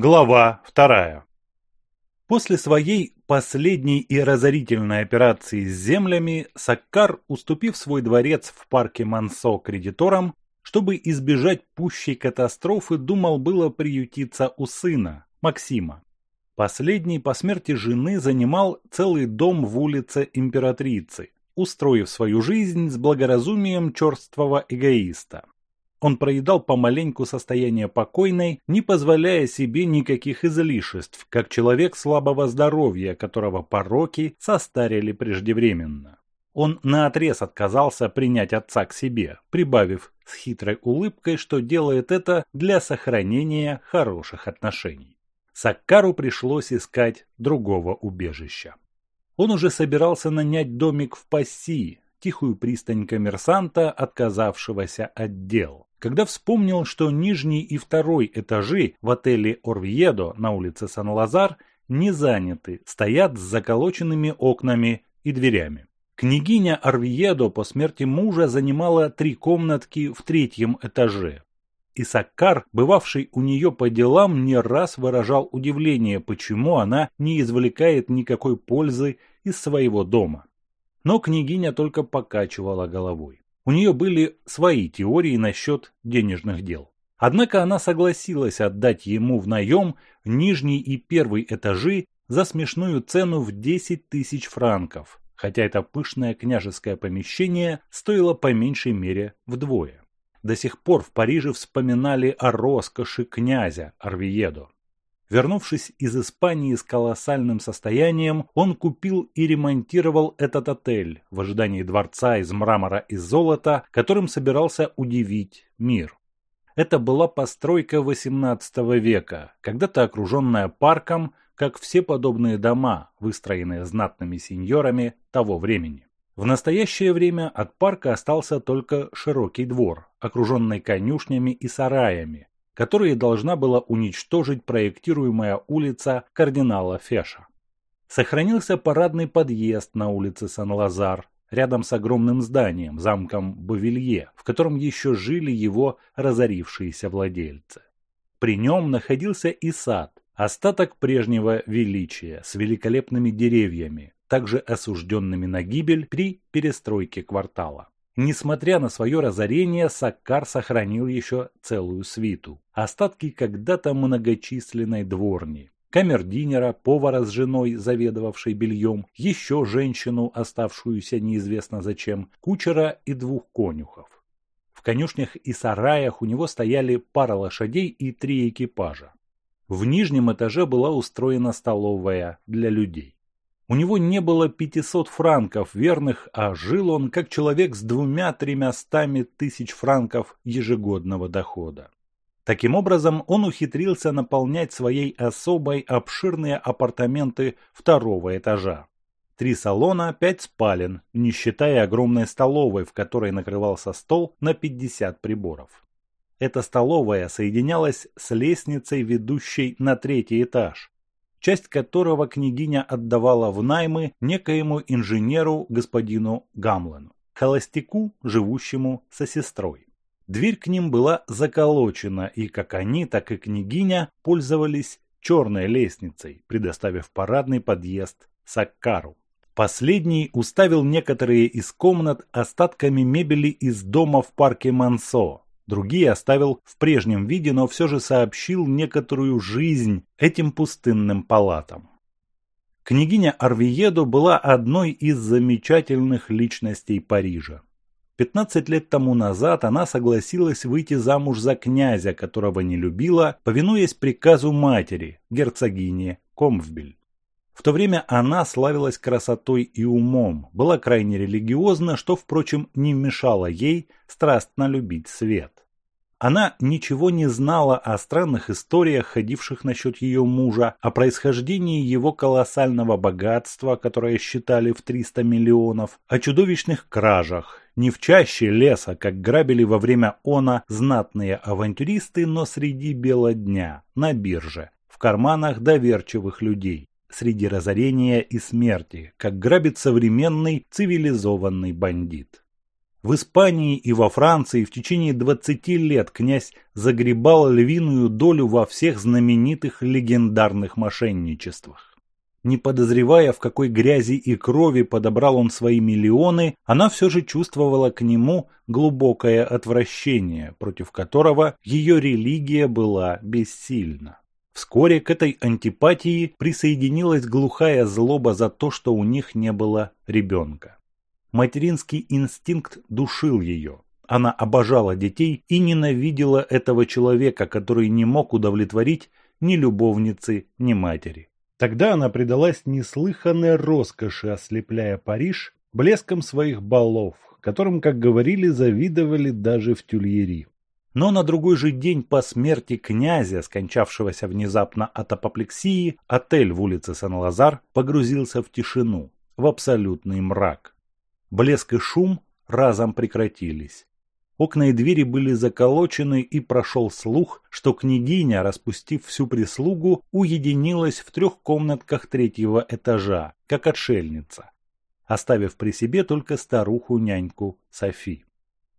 Глава вторая. После своей последней и разорительной операции с землями, Саккар, уступив свой дворец в парке Мансо кредиторам, чтобы избежать пущей катастрофы, думал было приютиться у сына, Максима. Последний по смерти жены занимал целый дом в улице Императрицы, устроив свою жизнь с благоразумием черствого эгоиста. Он проедал помаленьку состояние покойной, не позволяя себе никаких излишеств, как человек слабого здоровья, которого пороки состарили преждевременно. Он наотрез отказался принять отца к себе, прибавив с хитрой улыбкой, что делает это для сохранения хороших отношений. Саккару пришлось искать другого убежища. Он уже собирался нанять домик в Пасси, тихую пристань коммерсанта, отказавшегося от дел. Когда вспомнил, что нижний и второй этажи в отеле Орвьедо на улице Сан-Лазар не заняты, стоят с заколоченными окнами и дверями. Княгиня Орвьедо по смерти мужа занимала три комнатки в третьем этаже. И бывавший у нее по делам, не раз выражал удивление, почему она не извлекает никакой пользы из своего дома. Но княгиня только покачивала головой. У нее были свои теории насчет денежных дел. Однако она согласилась отдать ему в наем нижний и первый этажи за смешную цену в 10 тысяч франков, хотя это пышное княжеское помещение стоило по меньшей мере вдвое. До сих пор в Париже вспоминали о роскоши князя Арвиедо. Вернувшись из Испании с колоссальным состоянием, он купил и ремонтировал этот отель в ожидании дворца из мрамора и золота, которым собирался удивить мир. Это была постройка XVIII века, когда-то окруженная парком, как все подобные дома, выстроенные знатными сеньорами того времени. В настоящее время от парка остался только широкий двор, окруженный конюшнями и сараями, которые должна была уничтожить проектируемая улица кардинала Феша. Сохранился парадный подъезд на улице Сан-Лазар, рядом с огромным зданием, замком Бавилье, в котором еще жили его разорившиеся владельцы. При нем находился и сад, остаток прежнего величия с великолепными деревьями, также осужденными на гибель при перестройке квартала. Несмотря на свое разорение, Саккар сохранил еще целую свиту. Остатки когда-то многочисленной дворни. Камердинера, повара с женой, заведовавшей бельем, еще женщину, оставшуюся неизвестно зачем, кучера и двух конюхов. В конюшнях и сараях у него стояли пара лошадей и три экипажа. В нижнем этаже была устроена столовая для людей. У него не было 500 франков верных, а жил он как человек с двумя-тремя стами тысяч франков ежегодного дохода. Таким образом, он ухитрился наполнять своей особой обширные апартаменты второго этажа. Три салона, пять спален, не считая огромной столовой, в которой накрывался стол на 50 приборов. Эта столовая соединялась с лестницей, ведущей на третий этаж, часть которого княгиня отдавала в наймы некоему инженеру господину Гамлену, холостяку, живущему со сестрой. Дверь к ним была заколочена, и как они, так и княгиня пользовались черной лестницей, предоставив парадный подъезд Саккару. Последний уставил некоторые из комнат остатками мебели из дома в парке Мансо, Другие оставил в прежнем виде, но все же сообщил некоторую жизнь этим пустынным палатам. Княгиня Арвиедо была одной из замечательных личностей Парижа. 15 лет тому назад она согласилась выйти замуж за князя, которого не любила, повинуясь приказу матери, герцогини Комфбель. В то время она славилась красотой и умом, была крайне религиозна, что, впрочем, не мешало ей страстно любить свет. Она ничего не знала о странных историях, ходивших насчет ее мужа, о происхождении его колоссального богатства, которое считали в 300 миллионов, о чудовищных кражах, не в чаще леса, как грабили во время она знатные авантюристы, но среди бела дня, на бирже, в карманах доверчивых людей среди разорения и смерти, как грабит современный цивилизованный бандит. В Испании и во Франции в течение 20 лет князь загребал львиную долю во всех знаменитых легендарных мошенничествах. Не подозревая, в какой грязи и крови подобрал он свои миллионы, она все же чувствовала к нему глубокое отвращение, против которого ее религия была бессильна. Вскоре к этой антипатии присоединилась глухая злоба за то, что у них не было ребенка. Материнский инстинкт душил ее. Она обожала детей и ненавидела этого человека, который не мог удовлетворить ни любовницы, ни матери. Тогда она предалась неслыханной роскоши, ослепляя Париж блеском своих балов, которым, как говорили, завидовали даже в Тюльери. Но на другой же день по смерти князя, скончавшегося внезапно от апоплексии, отель в улице Сан-Лазар погрузился в тишину, в абсолютный мрак. Блеск и шум разом прекратились. Окна и двери были заколочены, и прошел слух, что княгиня, распустив всю прислугу, уединилась в трех комнатках третьего этажа, как отшельница, оставив при себе только старуху-няньку Софи.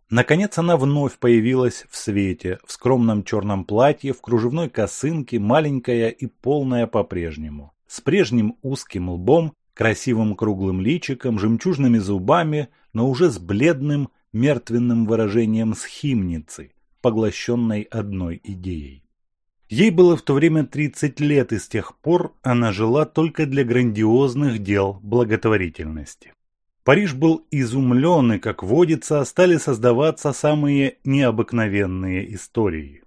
Наконец она вновь появилась в свете, в скромном черном платье, в кружевной косынке, маленькая и полная по-прежнему, с прежним узким лбом красивым круглым личиком, жемчужными зубами, но уже с бледным, мертвенным выражением схимницы, поглощенной одной идеей. Ей было в то время 30 лет, и с тех пор она жила только для грандиозных дел благотворительности. Париж был изумлен, и, как водится, стали создаваться самые необыкновенные истории.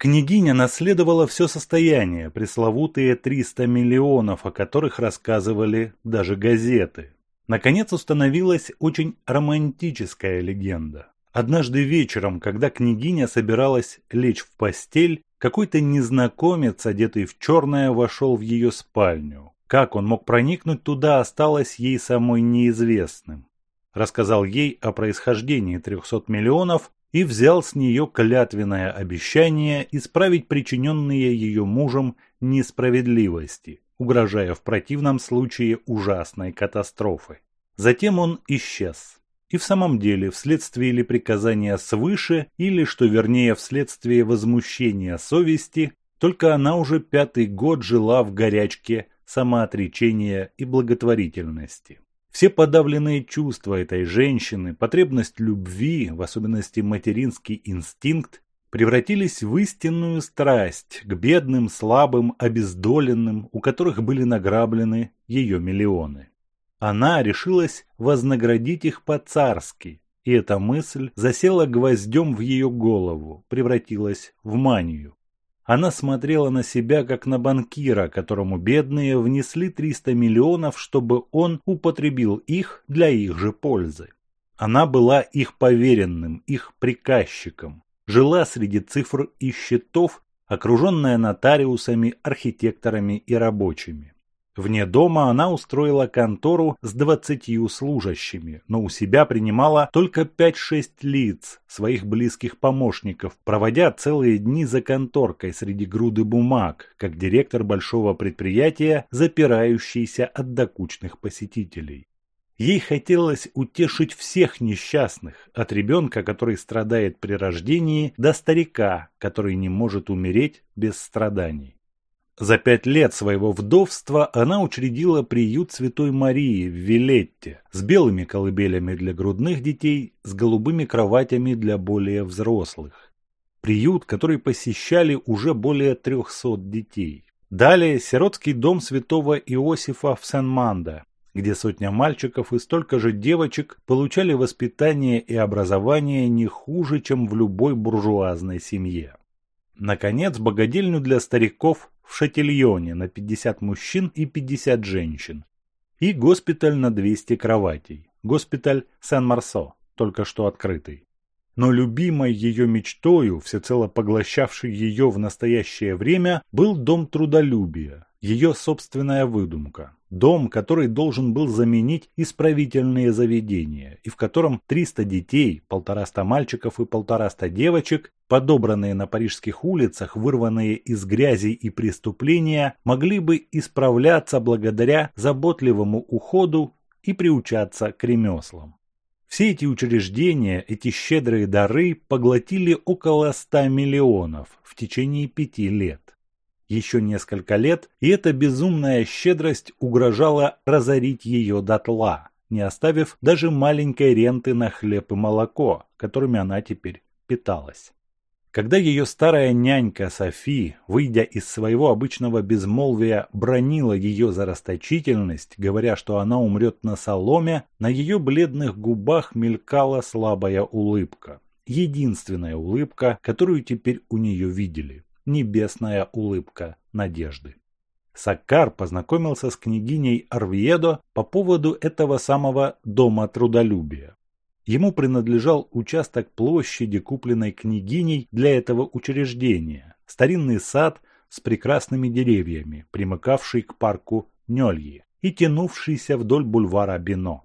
Княгиня наследовала все состояние, пресловутые 300 миллионов, о которых рассказывали даже газеты. Наконец установилась очень романтическая легенда. Однажды вечером, когда княгиня собиралась лечь в постель, какой-то незнакомец, одетый в черное, вошел в ее спальню. Как он мог проникнуть туда, осталось ей самой неизвестным. Рассказал ей о происхождении 300 миллионов и взял с нее клятвенное обещание исправить причиненные ее мужем несправедливости, угрожая в противном случае ужасной катастрофы. Затем он исчез. И в самом деле, вследствие или приказания свыше, или, что вернее, вследствие возмущения совести, только она уже пятый год жила в горячке самоотречения и благотворительности. Все подавленные чувства этой женщины, потребность любви, в особенности материнский инстинкт, превратились в истинную страсть к бедным, слабым, обездоленным, у которых были награблены ее миллионы. Она решилась вознаградить их по-царски, и эта мысль засела гвоздем в ее голову, превратилась в манию. Она смотрела на себя как на банкира, которому бедные внесли 300 миллионов, чтобы он употребил их для их же пользы. Она была их поверенным, их приказчиком, жила среди цифр и счетов, окруженная нотариусами, архитекторами и рабочими. Вне дома она устроила контору с двадцатью служащими, но у себя принимала только 5-6 лиц, своих близких помощников, проводя целые дни за конторкой среди груды бумаг, как директор большого предприятия, запирающийся от докучных посетителей. Ей хотелось утешить всех несчастных, от ребенка, который страдает при рождении, до старика, который не может умереть без страданий. За пять лет своего вдовства она учредила приют Святой Марии в Вилетте с белыми колыбелями для грудных детей, с голубыми кроватями для более взрослых. Приют, который посещали уже более трехсот детей. Далее сиротский дом святого Иосифа в Сен-Мандо, где сотня мальчиков и столько же девочек получали воспитание и образование не хуже, чем в любой буржуазной семье. Наконец, богадельню для стариков в Шатильоне на 50 мужчин и 50 женщин. И госпиталь на 200 кроватей. Госпиталь Сен-Марсо, только что открытый. Но любимой ее мечтою, всецело поглощавшей ее в настоящее время, был дом трудолюбия, ее собственная выдумка. Дом, который должен был заменить исправительные заведения, и в котором 300 детей, полтораста мальчиков и полтораста девочек, подобранные на парижских улицах, вырванные из грязи и преступления, могли бы исправляться благодаря заботливому уходу и приучаться к ремеслам. Все эти учреждения, эти щедрые дары поглотили около 100 миллионов в течение пяти лет. Еще несколько лет, и эта безумная щедрость угрожала разорить ее дотла, не оставив даже маленькой ренты на хлеб и молоко, которыми она теперь питалась. Когда ее старая нянька Софи, выйдя из своего обычного безмолвия, бронила ее за расточительность, говоря, что она умрет на соломе, на ее бледных губах мелькала слабая улыбка. Единственная улыбка, которую теперь у нее видели. Небесная улыбка надежды. Саккар познакомился с княгиней Арвиедо по поводу этого самого дома трудолюбия. Ему принадлежал участок площади, купленной княгиней для этого учреждения, старинный сад с прекрасными деревьями, примыкавший к парку Нёльи и тянувшийся вдоль бульвара Бино.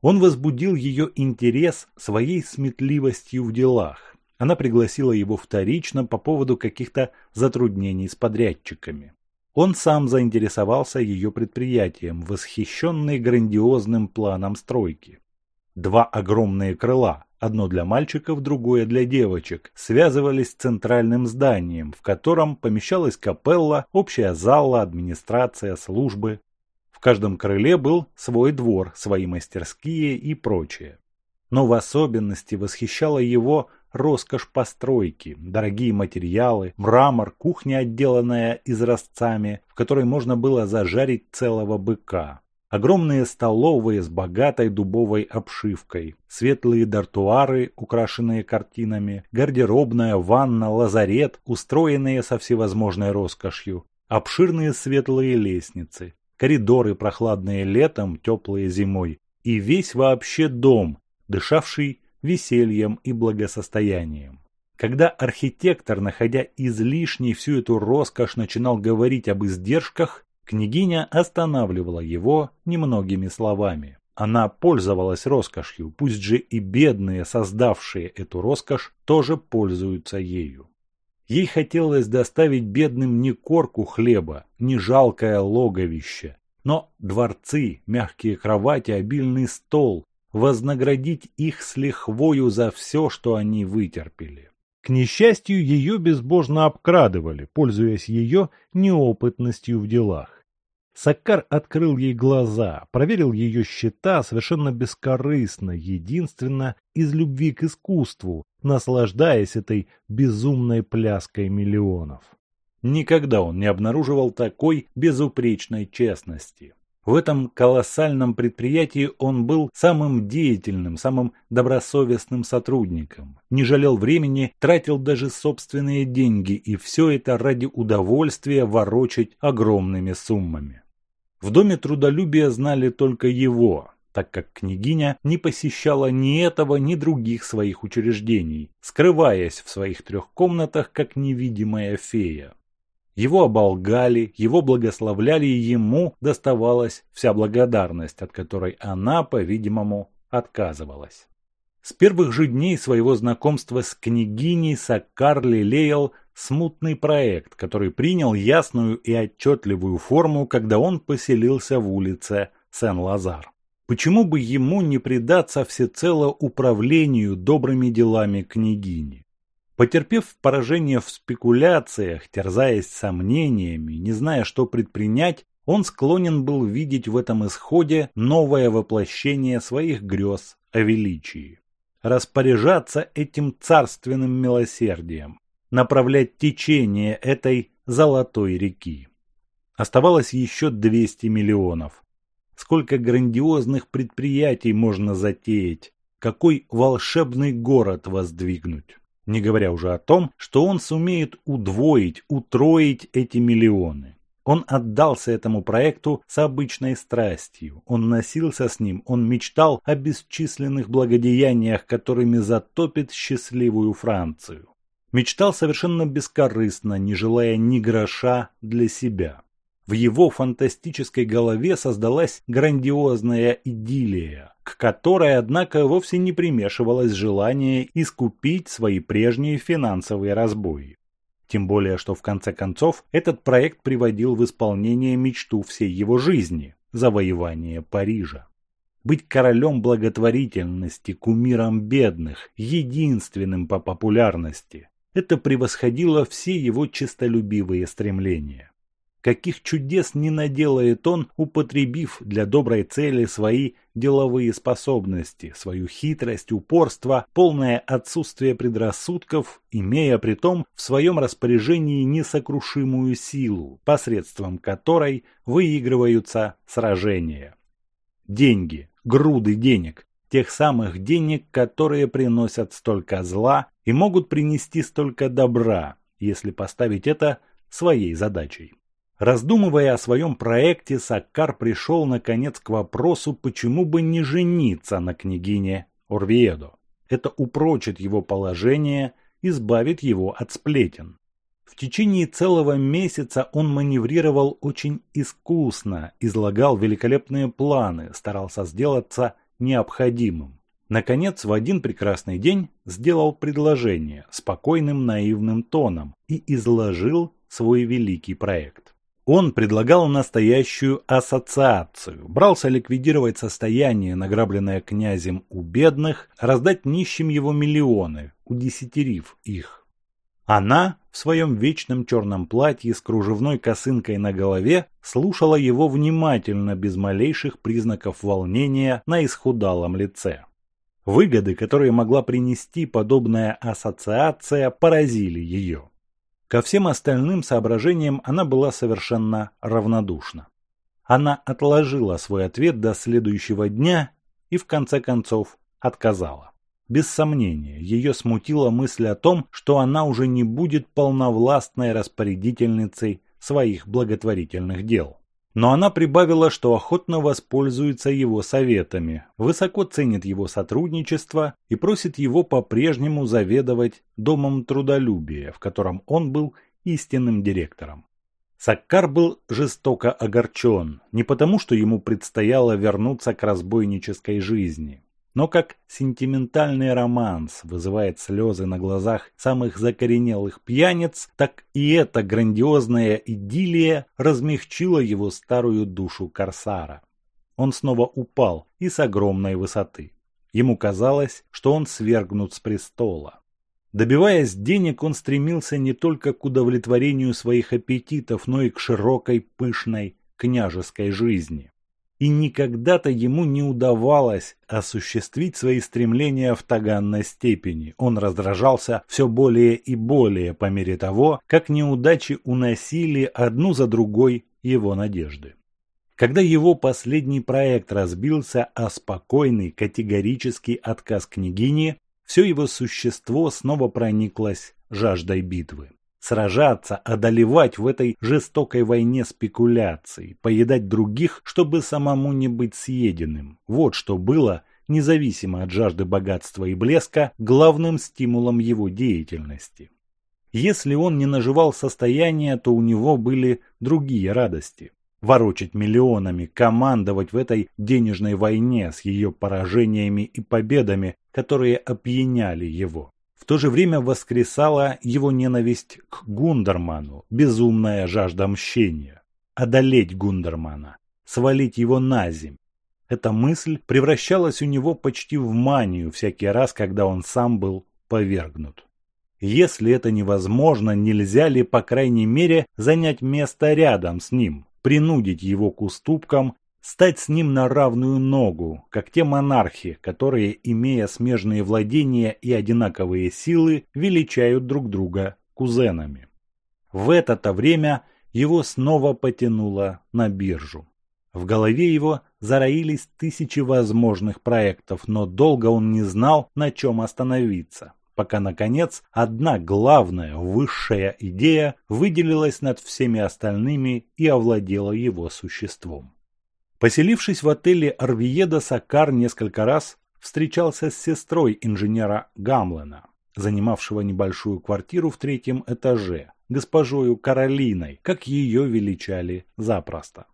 Он возбудил ее интерес своей сметливостью в делах. Она пригласила его вторично по поводу каких-то затруднений с подрядчиками. Он сам заинтересовался ее предприятием, восхищенный грандиозным планом стройки. Два огромные крыла, одно для мальчиков, другое для девочек, связывались с центральным зданием, в котором помещалась капелла, общая зала, администрация, службы. В каждом крыле был свой двор, свои мастерские и прочее. Но в особенности восхищала его роскошь постройки, дорогие материалы, мрамор, кухня, отделанная изразцами, в которой можно было зажарить целого быка, Огромные столовые с богатой дубовой обшивкой, светлые дартуары, украшенные картинами, гардеробная, ванна, лазарет, устроенные со всевозможной роскошью, обширные светлые лестницы, коридоры, прохладные летом, теплые зимой, и весь вообще дом, дышавший весельем и благосостоянием. Когда архитектор, находя излишней всю эту роскошь, начинал говорить об издержках, Княгиня останавливала его немногими словами. Она пользовалась роскошью, пусть же и бедные, создавшие эту роскошь, тоже пользуются ею. Ей хотелось доставить бедным не корку хлеба, не жалкое логовище, но дворцы, мягкие кровати, обильный стол, вознаградить их с лихвою за все, что они вытерпели. К несчастью, ее безбожно обкрадывали, пользуясь ее неопытностью в делах. Саккар открыл ей глаза, проверил ее счета совершенно бескорыстно, единственно из любви к искусству, наслаждаясь этой безумной пляской миллионов. Никогда он не обнаруживал такой безупречной честности. В этом колоссальном предприятии он был самым деятельным, самым добросовестным сотрудником. Не жалел времени, тратил даже собственные деньги, и все это ради удовольствия ворочать огромными суммами. В доме трудолюбия знали только его, так как княгиня не посещала ни этого, ни других своих учреждений, скрываясь в своих трех комнатах, как невидимая фея. Его оболгали, его благословляли, и ему доставалась вся благодарность, от которой она, по-видимому, отказывалась. С первых же дней своего знакомства с княгиней Саккар лелеял смутный проект, который принял ясную и отчетливую форму, когда он поселился в улице Сен-Лазар. Почему бы ему не предаться всецело управлению добрыми делами княгини? Потерпев поражение в спекуляциях, терзаясь сомнениями, не зная, что предпринять, он склонен был видеть в этом исходе новое воплощение своих грез о величии. Распоряжаться этим царственным милосердием, направлять течение этой золотой реки. Оставалось еще 200 миллионов. Сколько грандиозных предприятий можно затеять, какой волшебный город воздвигнуть не говоря уже о том, что он сумеет удвоить, утроить эти миллионы. Он отдался этому проекту с обычной страстью. Он носился с ним, он мечтал о бесчисленных благодеяниях, которыми затопит счастливую Францию. Мечтал совершенно бескорыстно, не желая ни гроша для себя. В его фантастической голове создалась грандиозная идиллия, к которой, однако, вовсе не примешивалось желание искупить свои прежние финансовые разбои. Тем более, что в конце концов этот проект приводил в исполнение мечту всей его жизни – завоевание Парижа. быть королем благотворительности, кумиром бедных, единственным по популярности. Это превосходило все его честолюбивые стремления. Каких чудес не наделает он, употребив для доброй цели свои деловые способности, свою хитрость, упорство, полное отсутствие предрассудков, имея при том в своем распоряжении несокрушимую силу, посредством которой выигрываются сражения. Деньги, груды денег, тех самых денег, которые приносят столько зла и могут принести столько добра, если поставить это своей задачей. Раздумывая о своем проекте, Саккар пришел наконец к вопросу, почему бы не жениться на княгине Орвиедо. Это упрочит его положение, избавит его от сплетен. В течение целого месяца он маневрировал очень искусно, излагал великолепные планы, старался сделаться необходимым. Наконец, в один прекрасный день сделал предложение спокойным наивным тоном и изложил свой великий проект. Он предлагал настоящую ассоциацию, брался ликвидировать состояние, награбленное князем у бедных, раздать нищим его миллионы, удесятерив их. Она в своем вечном черном платье с кружевной косынкой на голове слушала его внимательно, без малейших признаков волнения на исхудалом лице. Выгоды, которые могла принести подобная ассоциация, поразили ее. Ко всем остальным соображениям она была совершенно равнодушна. Она отложила свой ответ до следующего дня и в конце концов отказала. Без сомнения, ее смутила мысль о том, что она уже не будет полновластной распорядительницей своих благотворительных дел. Но она прибавила, что охотно воспользуется его советами, высоко ценит его сотрудничество и просит его по-прежнему заведовать Домом трудолюбия, в котором он был истинным директором. Саккар был жестоко огорчен, не потому, что ему предстояло вернуться к разбойнической жизни, но как сентиментальный романс вызывает слезы на глазах самых закоренелых пьяниц, так и эта грандиозная идиллия размягчила его старую душу корсара. Он снова упал и с огромной высоты. Ему казалось, что он свергнут с престола. Добиваясь денег, он стремился не только к удовлетворению своих аппетитов, но и к широкой, пышной, княжеской жизни и никогда-то ему не удавалось осуществить свои стремления в таганной степени. Он раздражался все более и более по мере того, как неудачи уносили одну за другой его надежды. Когда его последний проект разбился, а спокойный категорический отказ княгини, все его существо снова прониклось жаждой битвы сражаться, одолевать в этой жестокой войне спекуляций, поедать других, чтобы самому не быть съеденным. Вот что было, независимо от жажды богатства и блеска, главным стимулом его деятельности. Если он не наживал состояние, то у него были другие радости. Ворочать миллионами, командовать в этой денежной войне с ее поражениями и победами, которые опьяняли его. То же время воскресала его ненависть к Гундерману, безумная жажда мщения. Одолеть Гундермана, свалить его на земь. Эта мысль превращалась у него почти в манию всякий раз, когда он сам был повергнут. Если это невозможно, нельзя ли, по крайней мере, занять место рядом с ним, принудить его к уступкам стать с ним на равную ногу, как те монархи, которые, имея смежные владения и одинаковые силы, величают друг друга кузенами. В это-то время его снова потянуло на биржу. В голове его зароились тысячи возможных проектов, но долго он не знал, на чем остановиться, пока, наконец, одна главная, высшая идея выделилась над всеми остальными и овладела его существом. Поселившись в отеле Арвиеда, Сакар несколько раз встречался с сестрой инженера Гамлена, занимавшего небольшую квартиру в третьем этаже, госпожою Каролиной, как ее величали запросто.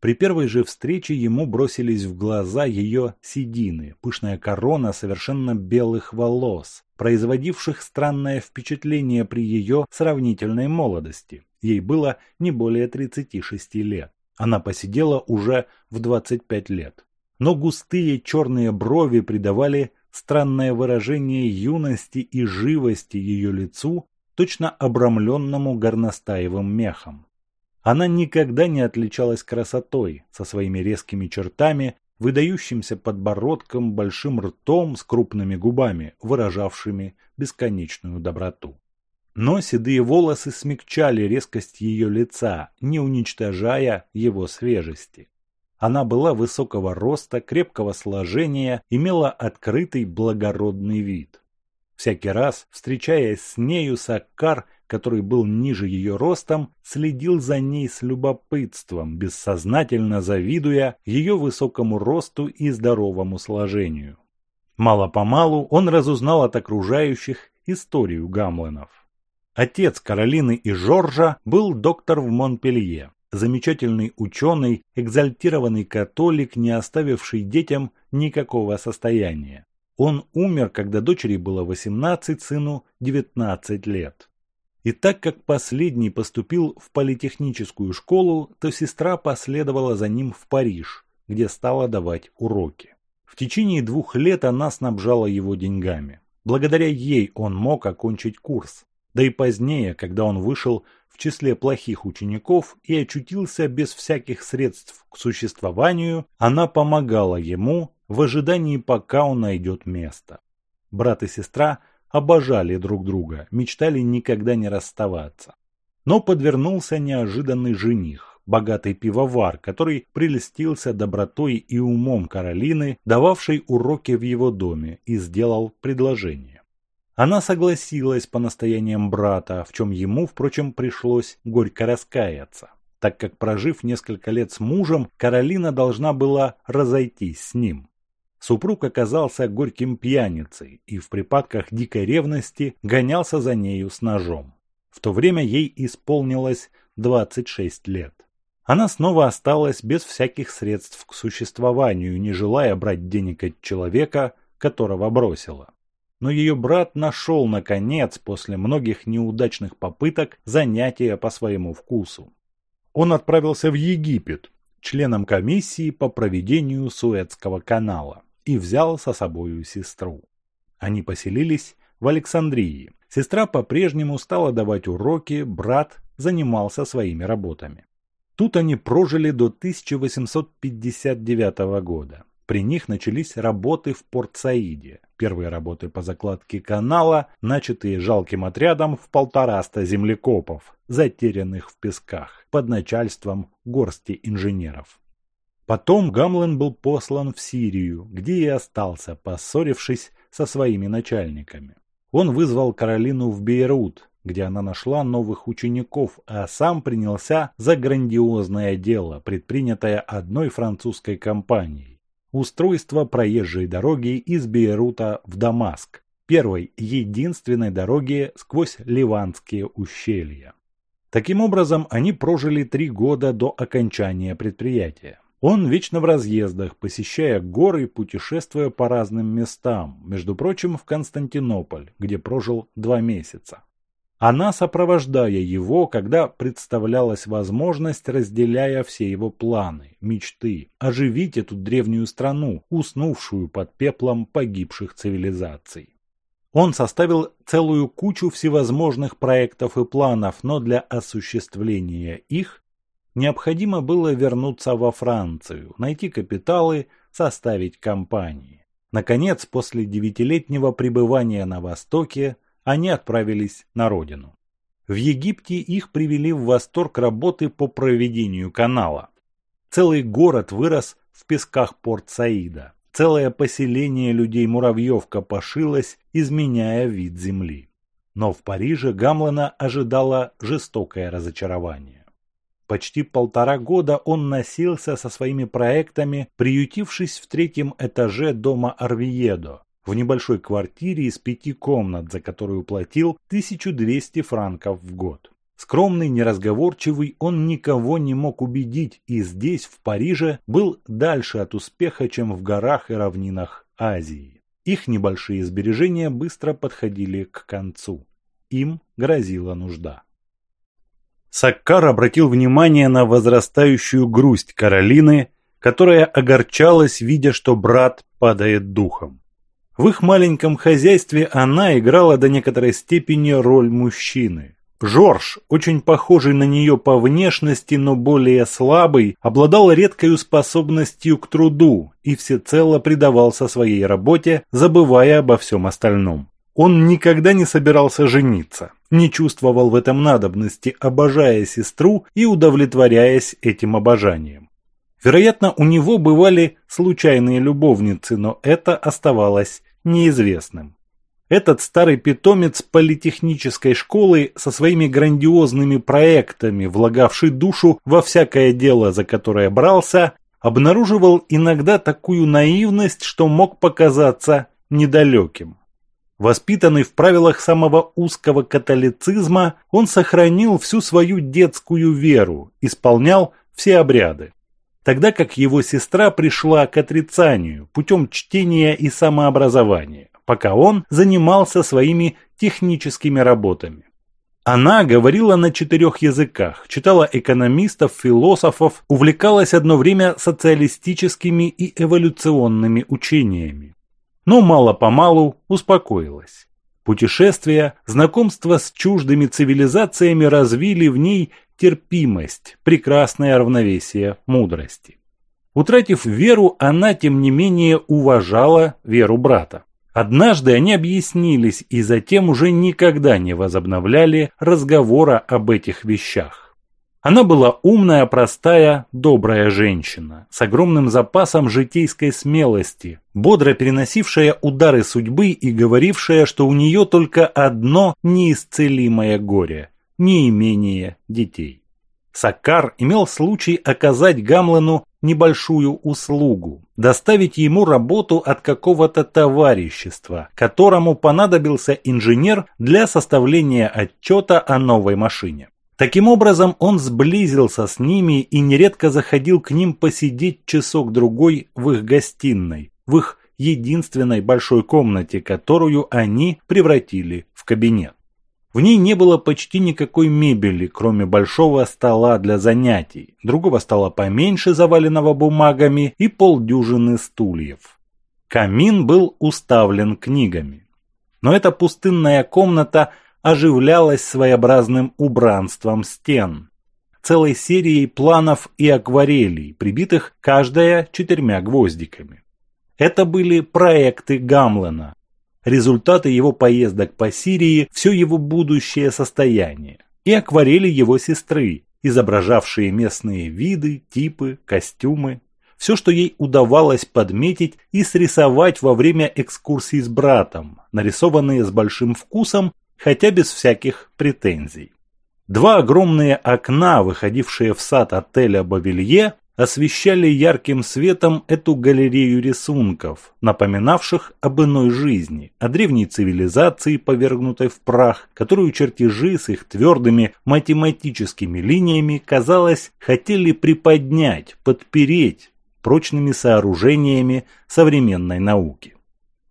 При первой же встрече ему бросились в глаза ее седины, пышная корона совершенно белых волос, производивших странное впечатление при ее сравнительной молодости. Ей было не более 36 лет. Она посидела уже в 25 лет. но густые черные брови придавали странное выражение юности и живости ее лицу, точно обрамленному горностаевым мехом. Она никогда не отличалась красотой, со своими резкими чертами, выдающимся подбородком, большим ртом с крупными губами, выражавшими бесконечную доброту. Но седые волосы смягчали резкость ее лица, не уничтожая его свежести. Она была высокого роста, крепкого сложения, имела открытый благородный вид. Всякий раз, встречаясь с нею, Саккар, который был ниже ее ростом, следил за ней с любопытством, бессознательно завидуя ее высокому росту и здоровому сложению. Мало-помалу он разузнал от окружающих историю Гамленов. Отец Каролины и Жоржа был доктор в Монпелье, замечательный ученый, экзальтированный католик, не оставивший детям никакого состояния. Он умер, когда дочери было 18, сыну 19 лет. И так как последний поступил в политехническую школу, то сестра последовала за ним в Париж, где стала давать уроки. В течение двух лет она снабжала его деньгами. Благодаря ей он мог окончить курс. Да и позднее, когда он вышел в числе плохих учеников и очутился без всяких средств к существованию, она помогала ему в ожидании, пока он найдет место. Брат и сестра обожали друг друга, мечтали никогда не расставаться. Но подвернулся неожиданный жених, богатый пивовар, который прелестился добротой и умом Каролины, дававшей уроки в его доме, и сделал предложение. Она согласилась по настояниям брата, в чем ему, впрочем, пришлось горько раскаяться, так как, прожив несколько лет с мужем, Каролина должна была разойтись с ним. Супруг оказался горьким пьяницей и в припадках дикой ревности гонялся за нею с ножом. В то время ей исполнилось 26 лет. Она снова осталась без всяких средств к существованию, не желая брать денег от человека, которого бросила но ее брат нашел, наконец, после многих неудачных попыток, занятия по своему вкусу. Он отправился в Египет, членом комиссии по проведению Суэцкого канала, и взял со собою сестру. Они поселились в Александрии. Сестра по-прежнему стала давать уроки, брат занимался своими работами. Тут они прожили до 1859 года. При них начались работы в Порт-Саиде. Первые работы по закладке канала, начатые жалким отрядом в полтораста землекопов, затерянных в песках, под начальством горсти инженеров. Потом Гамлен был послан в Сирию, где и остался, поссорившись со своими начальниками. Он вызвал Каролину в Бейрут, где она нашла новых учеников, а сам принялся за грандиозное дело, предпринятое одной французской компанией устройство проезжей дороги из Бейрута в Дамаск, первой единственной дороги сквозь Ливанские ущелья. Таким образом, они прожили три года до окончания предприятия. Он вечно в разъездах, посещая горы, путешествуя по разным местам, между прочим, в Константинополь, где прожил два месяца. Она, сопровождая его, когда представлялась возможность, разделяя все его планы, мечты, оживить эту древнюю страну, уснувшую под пеплом погибших цивилизаций. Он составил целую кучу всевозможных проектов и планов, но для осуществления их необходимо было вернуться во Францию, найти капиталы, составить компании. Наконец, после девятилетнего пребывания на Востоке, они отправились на родину. В Египте их привели в восторг работы по проведению канала. Целый город вырос в песках Порт-Саида. Целое поселение людей-муравьев копошилось, изменяя вид земли. Но в Париже Гамлена ожидало жестокое разочарование. Почти полтора года он носился со своими проектами, приютившись в третьем этаже дома Арвиедо, в небольшой квартире из пяти комнат, за которую платил 1200 франков в год. Скромный, неразговорчивый, он никого не мог убедить и здесь, в Париже, был дальше от успеха, чем в горах и равнинах Азии. Их небольшие сбережения быстро подходили к концу. Им грозила нужда. Саккар обратил внимание на возрастающую грусть Каролины, которая огорчалась, видя, что брат падает духом. В их маленьком хозяйстве она играла до некоторой степени роль мужчины. Жорж, очень похожий на нее по внешности, но более слабый, обладал редкой способностью к труду и всецело предавался своей работе, забывая обо всем остальном. Он никогда не собирался жениться, не чувствовал в этом надобности, обожая сестру и удовлетворяясь этим обожанием. Вероятно, у него бывали случайные любовницы, но это оставалось неизвестным. Этот старый питомец политехнической школы со своими грандиозными проектами, влагавший душу во всякое дело, за которое брался, обнаруживал иногда такую наивность, что мог показаться недалеким. Воспитанный в правилах самого узкого католицизма, он сохранил всю свою детскую веру, исполнял все обряды тогда как его сестра пришла к отрицанию путем чтения и самообразования, пока он занимался своими техническими работами. Она говорила на четырех языках, читала экономистов, философов, увлекалась одно время социалистическими и эволюционными учениями. Но мало-помалу успокоилась. Путешествия, знакомство с чуждыми цивилизациями развили в ней терпимость, прекрасное равновесие мудрости. Утратив веру, она, тем не менее, уважала веру брата. Однажды они объяснились и затем уже никогда не возобновляли разговора об этих вещах. Она была умная, простая, добрая женщина, с огромным запасом житейской смелости, бодро переносившая удары судьбы и говорившая, что у нее только одно неисцелимое горе неимение детей. Саккар имел случай оказать Гамлену небольшую услугу, доставить ему работу от какого-то товарищества, которому понадобился инженер для составления отчета о новой машине. Таким образом, он сблизился с ними и нередко заходил к ним посидеть часок-другой в их гостиной, в их единственной большой комнате, которую они превратили в кабинет. В ней не было почти никакой мебели, кроме большого стола для занятий, другого стола поменьше, заваленного бумагами, и полдюжины стульев. Камин был уставлен книгами. Но эта пустынная комната оживлялась своеобразным убранством стен, целой серией планов и акварелей, прибитых каждая четырьмя гвоздиками. Это были проекты Гамлена, результаты его поездок по Сирии, все его будущее состояние, и акварели его сестры, изображавшие местные виды, типы, костюмы, все, что ей удавалось подметить и срисовать во время экскурсий с братом, нарисованные с большим вкусом, хотя без всяких претензий. Два огромные окна, выходившие в сад отеля Бавилье, освещали ярким светом эту галерею рисунков, напоминавших об иной жизни, о древней цивилизации, повергнутой в прах, которую чертежи с их твердыми математическими линиями, казалось, хотели приподнять, подпереть прочными сооружениями современной науки.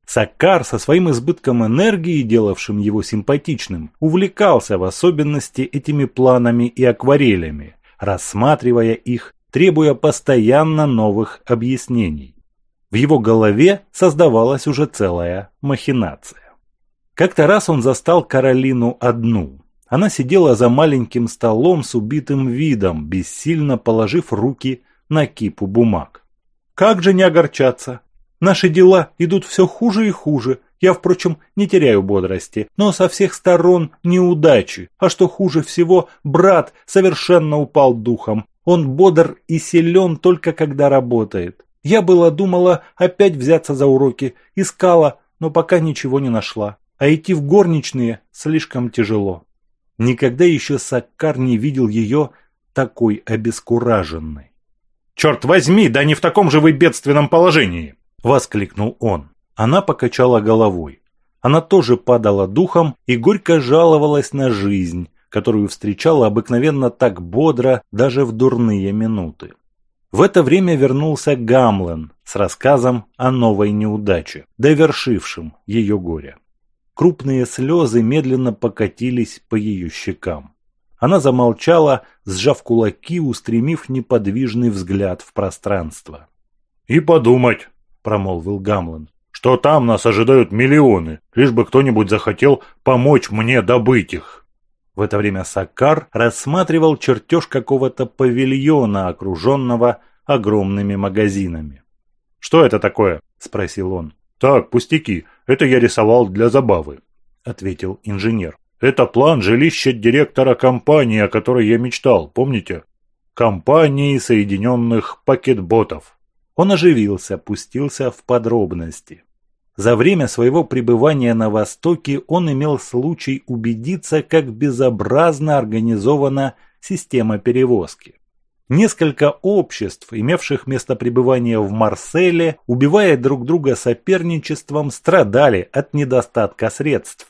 Саккар со своим избытком энергии, делавшим его симпатичным, увлекался в особенности этими планами и акварелями, рассматривая их требуя постоянно новых объяснений. В его голове создавалась уже целая махинация. Как-то раз он застал Каролину одну. Она сидела за маленьким столом с убитым видом, бессильно положив руки на кипу бумаг. «Как же не огорчаться? Наши дела идут все хуже и хуже. Я, впрочем, не теряю бодрости, но со всех сторон неудачи. А что хуже всего, брат совершенно упал духом. Он бодр и силен только когда работает. Я была думала опять взяться за уроки, искала, но пока ничего не нашла. А идти в горничные слишком тяжело. Никогда еще Саккар не видел ее такой обескураженной. «Черт возьми, да не в таком же вы бедственном положении!» – воскликнул он. Она покачала головой. Она тоже падала духом и горько жаловалась на жизнь, которую встречала обыкновенно так бодро даже в дурные минуты. В это время вернулся Гамлен с рассказом о новой неудаче, довершившем ее горе. Крупные слезы медленно покатились по ее щекам. Она замолчала, сжав кулаки, устремив неподвижный взгляд в пространство. «И подумать», – промолвил Гамлин, – «что там нас ожидают миллионы, лишь бы кто-нибудь захотел помочь мне добыть их». В это время Саккар рассматривал чертеж какого-то павильона, окруженного огромными магазинами. «Что это такое?» – спросил он. «Так, пустяки, это я рисовал для забавы», – ответил инженер. «Это план жилища директора компании, о которой я мечтал, помните? Компании Соединенных Пакетботов». Он оживился, пустился в подробности. За время своего пребывания на Востоке он имел случай убедиться, как безобразно организована система перевозки. Несколько обществ, имевших место пребывания в Марселе, убивая друг друга соперничеством, страдали от недостатка средств.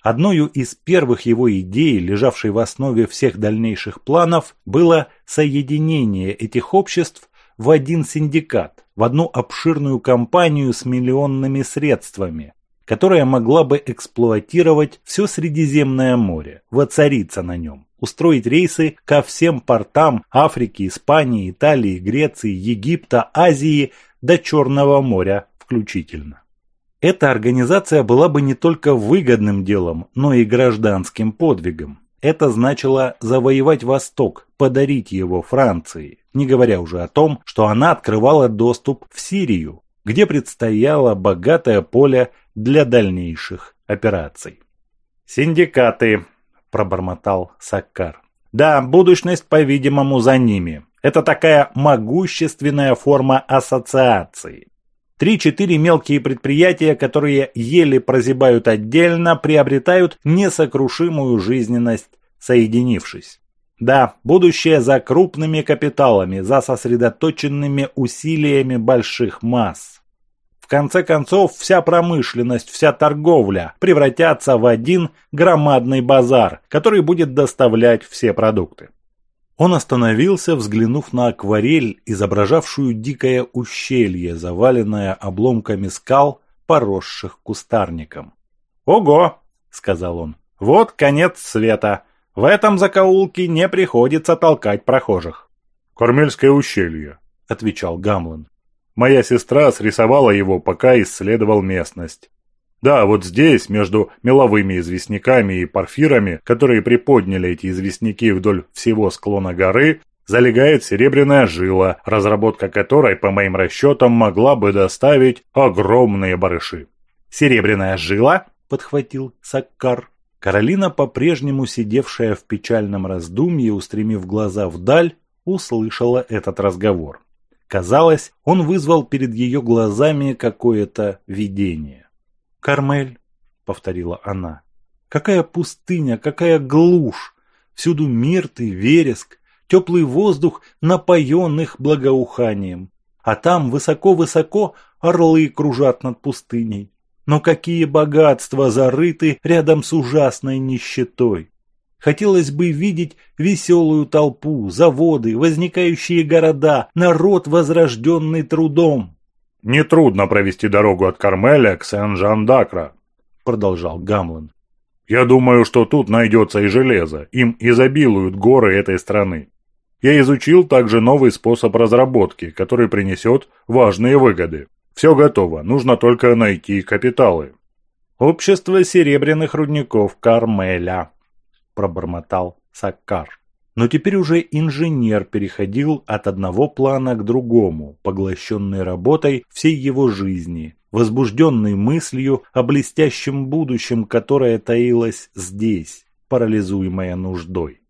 Одною из первых его идей, лежавшей в основе всех дальнейших планов, было соединение этих обществ в один синдикат, в одну обширную компанию с миллионными средствами, которая могла бы эксплуатировать все Средиземное море, воцариться на нем устроить рейсы ко всем портам Африки, Испании, Италии, Греции, Египта, Азии до Черного моря включительно. Эта организация была бы не только выгодным делом, но и гражданским подвигом. Это значило завоевать Восток, подарить его Франции, не говоря уже о том, что она открывала доступ в Сирию, где предстояло богатое поле для дальнейших операций. Синдикаты, пробормотал Саккар. Да, будущность, по-видимому, за ними. Это такая могущественная форма ассоциации. Три-четыре мелкие предприятия, которые еле прозябают отдельно, приобретают несокрушимую жизненность, соединившись. Да, будущее за крупными капиталами, за сосредоточенными усилиями больших масс конце концов, вся промышленность, вся торговля превратятся в один громадный базар, который будет доставлять все продукты. Он остановился, взглянув на акварель, изображавшую дикое ущелье, заваленное обломками скал, поросших кустарником. «Ого!» — сказал он. «Вот конец света. В этом закоулке не приходится толкать прохожих». «Кормельское ущелье», — отвечал Гамлин. Моя сестра срисовала его, пока исследовал местность. Да, вот здесь, между меловыми известняками и порфирами, которые приподняли эти известняки вдоль всего склона горы, залегает серебряная жила, разработка которой, по моим расчетам, могла бы доставить огромные барыши. «Серебряная жила?» – подхватил Саккар. Каролина, по-прежнему сидевшая в печальном раздумье, устремив глаза вдаль, услышала этот разговор. Казалось, он вызвал перед ее глазами какое-то видение. «Кармель», — повторила она, — «какая пустыня, какая глушь! Всюду мирт и вереск, теплый воздух, напоен их благоуханием. А там высоко-высоко орлы кружат над пустыней. Но какие богатства зарыты рядом с ужасной нищетой! Хотелось бы видеть веселую толпу, заводы, возникающие города, народ, возрожденный трудом. «Нетрудно провести дорогу от Кармеля к Сен-Жан-Дакра», — продолжал Гамлин. «Я думаю, что тут найдется и железо. Им изобилуют горы этой страны. Я изучил также новый способ разработки, который принесет важные выгоды. Все готово, нужно только найти капиталы». «Общество серебряных рудников Кармеля», пробормотал Саккар. Но теперь уже инженер переходил от одного плана к другому, поглощенный работой всей его жизни, возбужденный мыслью о блестящем будущем, которое таилось здесь, парализуемое нуждой.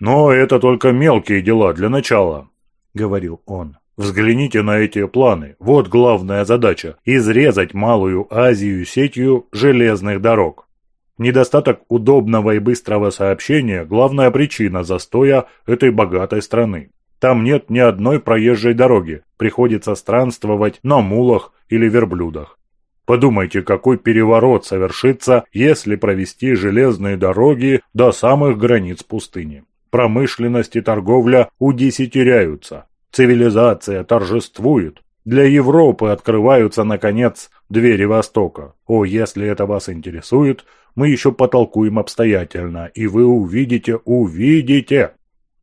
«Но это только мелкие дела для начала», — говорил он. «Взгляните на эти планы. Вот главная задача – изрезать Малую Азию сетью железных дорог. Недостаток удобного и быстрого сообщения – главная причина застоя этой богатой страны. Там нет ни одной проезжей дороги, приходится странствовать на мулах или верблюдах. Подумайте, какой переворот совершится, если провести железные дороги до самых границ пустыни. Промышленность и торговля удесятеряются. Цивилизация торжествует. Для Европы открываются, наконец, двери Востока. О, если это вас интересует, Мы еще потолкуем обстоятельно, и вы увидите, увидите!»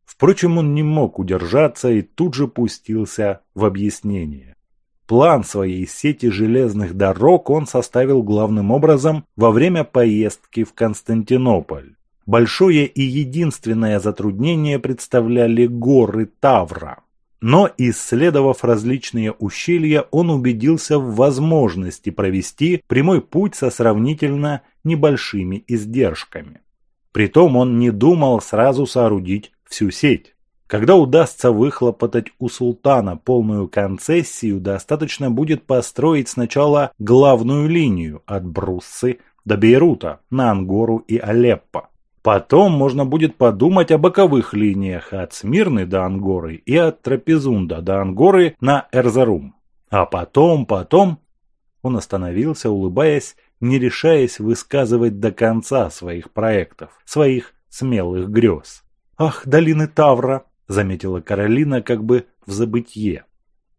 Впрочем, он не мог удержаться и тут же пустился в объяснение. План своей сети железных дорог он составил главным образом во время поездки в Константинополь. Большое и единственное затруднение представляли горы Тавра. Но, исследовав различные ущелья, он убедился в возможности провести прямой путь со сравнительно небольшими издержками. Притом он не думал сразу соорудить всю сеть. Когда удастся выхлопотать у султана полную концессию, достаточно будет построить сначала главную линию от Бруссы до Бейрута на Ангору и Алеппо. Потом можно будет подумать о боковых линиях от Смирны до Ангоры и от Трапезунда до Ангоры на Эрзарум. А потом, потом... Он остановился, улыбаясь, не решаясь высказывать до конца своих проектов, своих смелых грез. «Ах, долины Тавра!» — заметила Каролина как бы в забытье.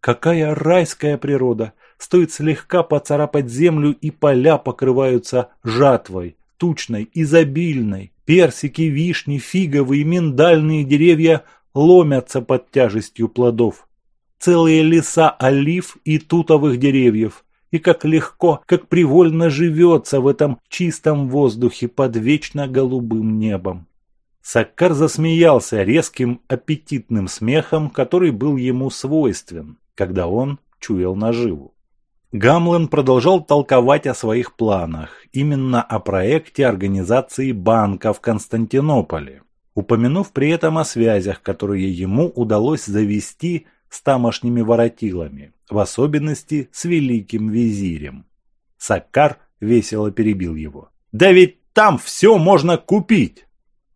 «Какая райская природа! Стоит слегка поцарапать землю, и поля покрываются жатвой, тучной, изобильной. Персики, вишни, фиговые, миндальные деревья ломятся под тяжестью плодов. Целые леса олив и тутовых деревьев. И как легко, как привольно живется в этом чистом воздухе под вечно голубым небом. Саккар засмеялся резким аппетитным смехом, который был ему свойствен, когда он чуял наживу. Гамлен продолжал толковать о своих планах, именно о проекте организации банка в Константинополе, упомянув при этом о связях, которые ему удалось завести с тамошними воротилами, в особенности с великим визирем. Саккар весело перебил его. «Да ведь там все можно купить!»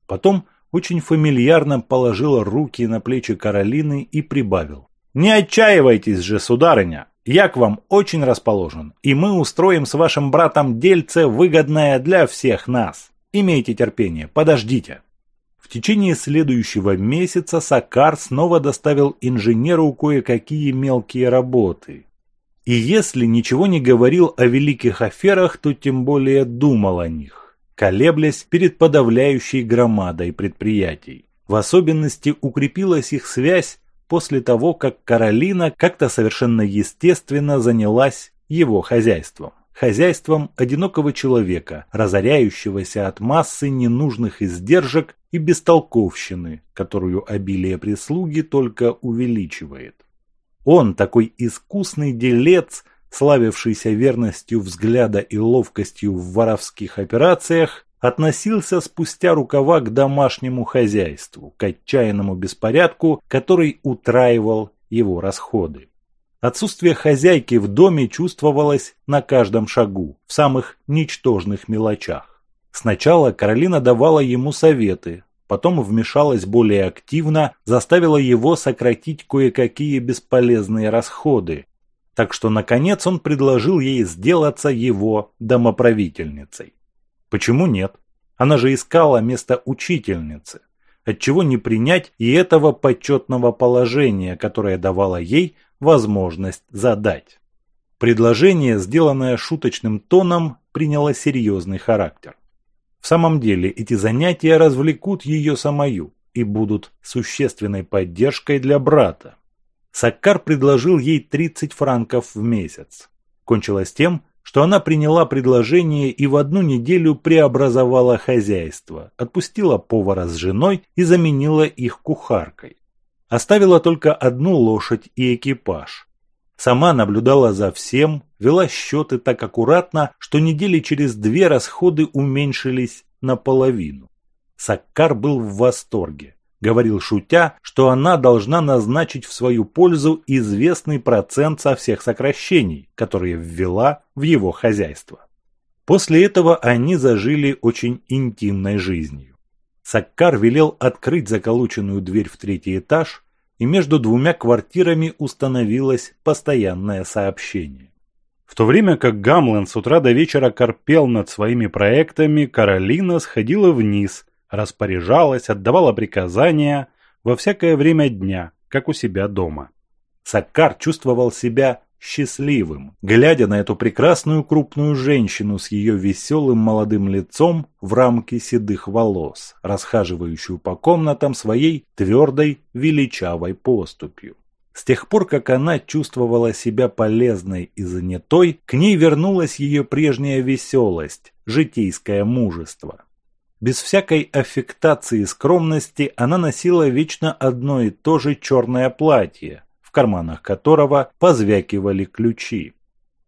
Потом очень фамильярно положил руки на плечи Каролины и прибавил. «Не отчаивайтесь же, сударыня! Я к вам очень расположен, и мы устроим с вашим братом дельце, выгодное для всех нас. Имейте терпение, подождите». В течение следующего месяца Сакар снова доставил инженеру кое-какие мелкие работы. И если ничего не говорил о великих аферах, то тем более думал о них колеблясь перед подавляющей громадой предприятий. В особенности укрепилась их связь после того, как Каролина как-то совершенно естественно занялась его хозяйством. Хозяйством одинокого человека, разоряющегося от массы ненужных издержек и бестолковщины, которую обилие прислуги только увеличивает. Он, такой искусный делец, славившийся верностью взгляда и ловкостью в воровских операциях, относился спустя рукава к домашнему хозяйству, к отчаянному беспорядку, который утраивал его расходы. Отсутствие хозяйки в доме чувствовалось на каждом шагу, в самых ничтожных мелочах. Сначала Каролина давала ему советы, потом вмешалась более активно, заставила его сократить кое-какие бесполезные расходы, так что, наконец, он предложил ей сделаться его домоправительницей. Почему нет? Она же искала место учительницы. Отчего не принять и этого почетного положения, которое давало ей возможность задать? Предложение, сделанное шуточным тоном, приняло серьезный характер. В самом деле, эти занятия развлекут ее самую и будут существенной поддержкой для брата, Саккар предложил ей 30 франков в месяц. Кончилось тем, что она приняла предложение и в одну неделю преобразовала хозяйство, отпустила повара с женой и заменила их кухаркой. Оставила только одну лошадь и экипаж. Сама наблюдала за всем, вела счеты так аккуратно, что недели через две расходы уменьшились наполовину. Саккар был в восторге говорил шутя, что она должна назначить в свою пользу известный процент со всех сокращений, которые ввела в его хозяйство. После этого они зажили очень интимной жизнью. Саккар велел открыть заколоченную дверь в третий этаж, и между двумя квартирами установилось постоянное сообщение. В то время как Гамлен с утра до вечера корпел над своими проектами, Каролина сходила вниз распоряжалась, отдавала приказания во всякое время дня, как у себя дома. Саккар чувствовал себя счастливым, глядя на эту прекрасную крупную женщину с ее веселым молодым лицом в рамке седых волос, расхаживающую по комнатам своей твердой величавой поступью. С тех пор, как она чувствовала себя полезной и занятой, к ней вернулась ее прежняя веселость, житейское мужество. Без всякой аффектации скромности она носила вечно одно и то же черное платье, в карманах которого позвякивали ключи.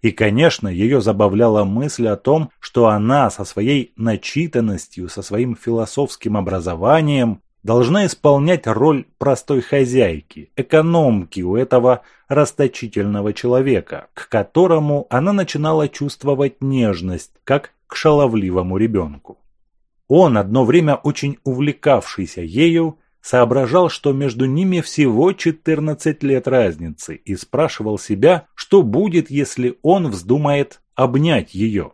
И, конечно, ее забавляла мысль о том, что она со своей начитанностью, со своим философским образованием должна исполнять роль простой хозяйки, экономки у этого расточительного человека, к которому она начинала чувствовать нежность, как к шаловливому ребенку. Он, одно время очень увлекавшийся ею, соображал, что между ними всего 14 лет разницы и спрашивал себя, что будет, если он вздумает обнять ее.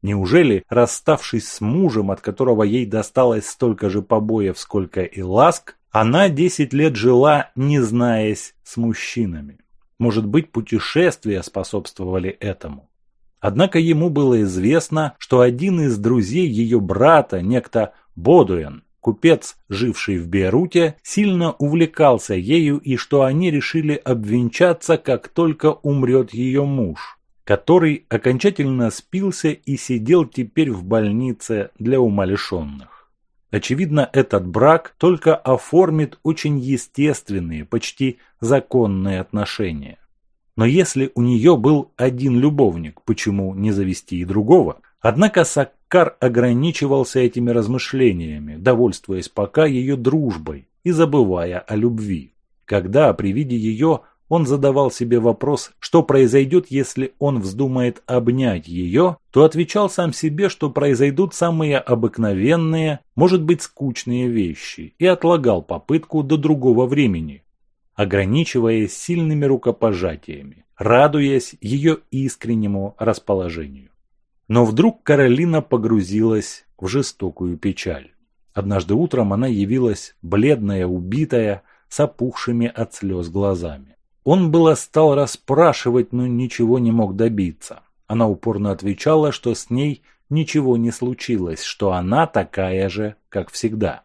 Неужели, расставшись с мужем, от которого ей досталось столько же побоев, сколько и ласк, она 10 лет жила, не знаясь с мужчинами? Может быть, путешествия способствовали этому? Однако ему было известно, что один из друзей ее брата, некто Бодуэн, купец, живший в Бейруте, сильно увлекался ею и что они решили обвенчаться, как только умрет ее муж, который окончательно спился и сидел теперь в больнице для умалишенных. Очевидно, этот брак только оформит очень естественные, почти законные отношения. Но если у нее был один любовник, почему не завести и другого? Однако Саккар ограничивался этими размышлениями, довольствуясь пока ее дружбой и забывая о любви. Когда при виде ее он задавал себе вопрос, что произойдет, если он вздумает обнять ее, то отвечал сам себе, что произойдут самые обыкновенные, может быть скучные вещи, и отлагал попытку до другого времени, ограничиваясь сильными рукопожатиями, радуясь ее искреннему расположению. Но вдруг Каролина погрузилась в жестокую печаль. Однажды утром она явилась бледная, убитая, с опухшими от слез глазами. Он было стал расспрашивать, но ничего не мог добиться. Она упорно отвечала, что с ней ничего не случилось, что она такая же, как всегда.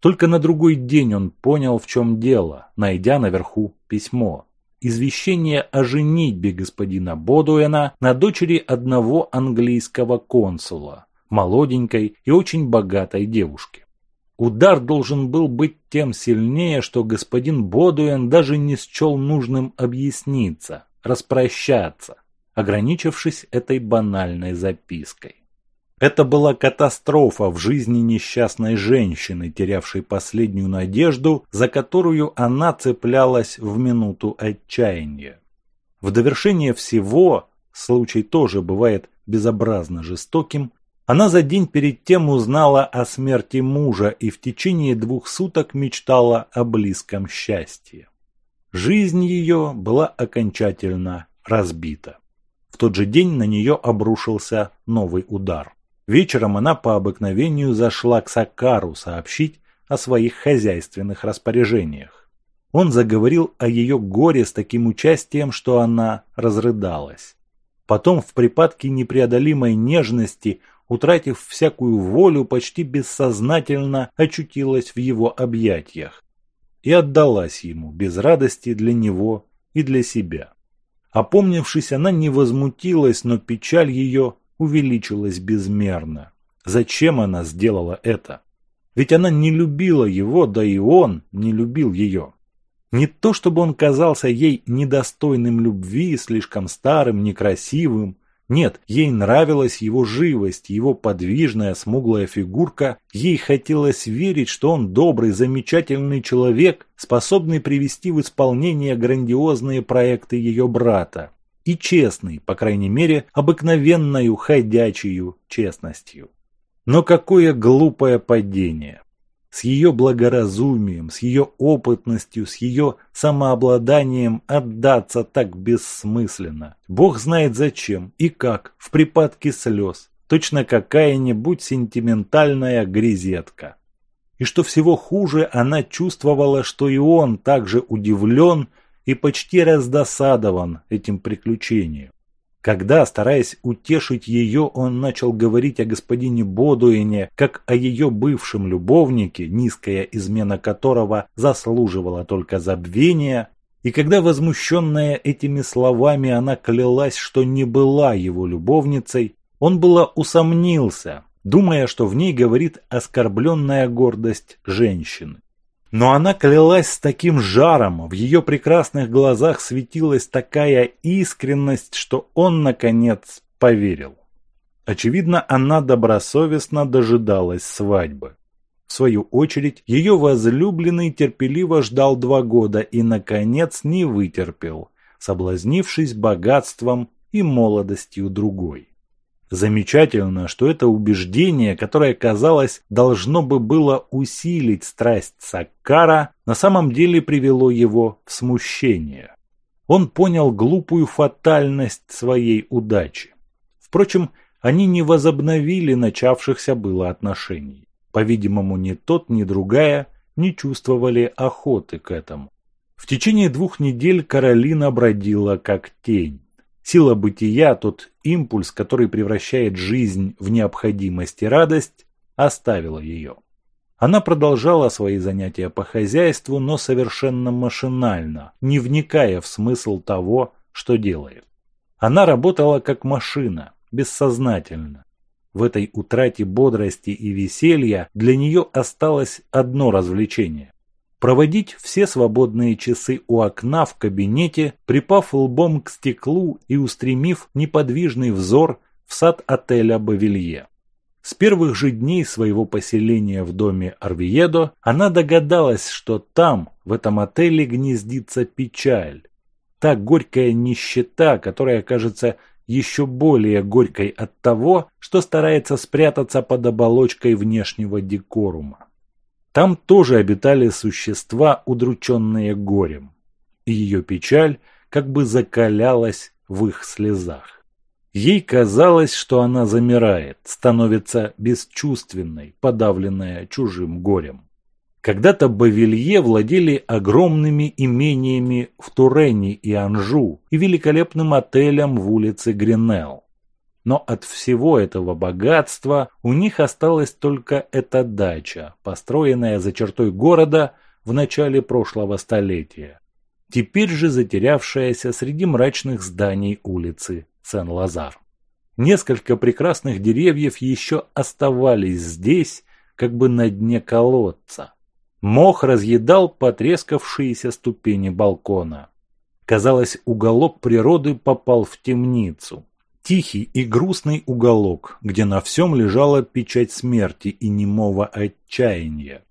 Только на другой день он понял, в чем дело, найдя наверху письмо. Извещение о женитьбе господина Бодуэна на дочери одного английского консула, молоденькой и очень богатой девушки. Удар должен был быть тем сильнее, что господин Бодуэн даже не счел нужным объясниться, распрощаться, ограничившись этой банальной запиской. Это была катастрофа в жизни несчастной женщины, терявшей последнюю надежду, за которую она цеплялась в минуту отчаяния. В довершение всего, случай тоже бывает безобразно жестоким, она за день перед тем узнала о смерти мужа и в течение двух суток мечтала о близком счастье. Жизнь ее была окончательно разбита. В тот же день на нее обрушился новый удар. Вечером она по обыкновению зашла к Сакару сообщить о своих хозяйственных распоряжениях. Он заговорил о ее горе с таким участием, что она разрыдалась. Потом в припадке непреодолимой нежности, утратив всякую волю, почти бессознательно очутилась в его объятиях и отдалась ему без радости для него и для себя. Опомнившись, она не возмутилась, но печаль ее увеличилась безмерно. Зачем она сделала это? Ведь она не любила его, да и он не любил ее. Не то чтобы он казался ей недостойным любви, слишком старым, некрасивым. Нет, ей нравилась его живость, его подвижная, смуглая фигурка. Ей хотелось верить, что он добрый, замечательный человек, способный привести в исполнение грандиозные проекты ее брата и честный, по крайней мере, обыкновенною ходячую честностью. Но какое глупое падение! С ее благоразумием, с ее опытностью, с ее самообладанием отдаться так бессмысленно. Бог знает зачем и как, в припадке слез, точно какая-нибудь сентиментальная грезетка. И что всего хуже, она чувствовала, что и он также удивлен и почти раздосадован этим приключением. Когда, стараясь утешить ее, он начал говорить о господине Бодуине, как о ее бывшем любовнике, низкая измена которого заслуживала только забвения, и когда, возмущенная этими словами, она клялась, что не была его любовницей, он было усомнился, думая, что в ней говорит оскорбленная гордость женщины. Но она клялась с таким жаром, в ее прекрасных глазах светилась такая искренность, что он, наконец, поверил. Очевидно, она добросовестно дожидалась свадьбы. В свою очередь, ее возлюбленный терпеливо ждал два года и, наконец, не вытерпел, соблазнившись богатством и молодостью другой. Замечательно, что это убеждение, которое, казалось, должно бы было усилить страсть Саккара, на самом деле привело его в смущение. Он понял глупую фатальность своей удачи. Впрочем, они не возобновили начавшихся было отношений. По-видимому, ни тот, ни другая не чувствовали охоты к этому. В течение двух недель Каролина бродила как тень. Сила бытия, тот импульс, который превращает жизнь в необходимость и радость, оставила ее. Она продолжала свои занятия по хозяйству, но совершенно машинально, не вникая в смысл того, что делает. Она работала как машина, бессознательно. В этой утрате бодрости и веселья для нее осталось одно развлечение проводить все свободные часы у окна в кабинете, припав лбом к стеклу и устремив неподвижный взор в сад отеля «Бавилье». С первых же дней своего поселения в доме Арвиедо она догадалась, что там, в этом отеле, гнездится печаль. Та горькая нищета, которая кажется еще более горькой от того, что старается спрятаться под оболочкой внешнего декорума. Там тоже обитали существа, удрученные горем. И ее печаль как бы закалялась в их слезах. Ей казалось, что она замирает, становится бесчувственной, подавленная чужим горем. Когда-то Бавилье владели огромными имениями в Турене и Анжу и великолепным отелем в улице Гринелл. Но от всего этого богатства у них осталась только эта дача, построенная за чертой города в начале прошлого столетия. Теперь же затерявшаяся среди мрачных зданий улицы Сен-Лазар. Несколько прекрасных деревьев еще оставались здесь, как бы на дне колодца. Мох разъедал потрескавшиеся ступени балкона. Казалось, уголок природы попал в темницу. Тихий и грустный уголок, где на всем лежала печать смерти и немого отчаяния,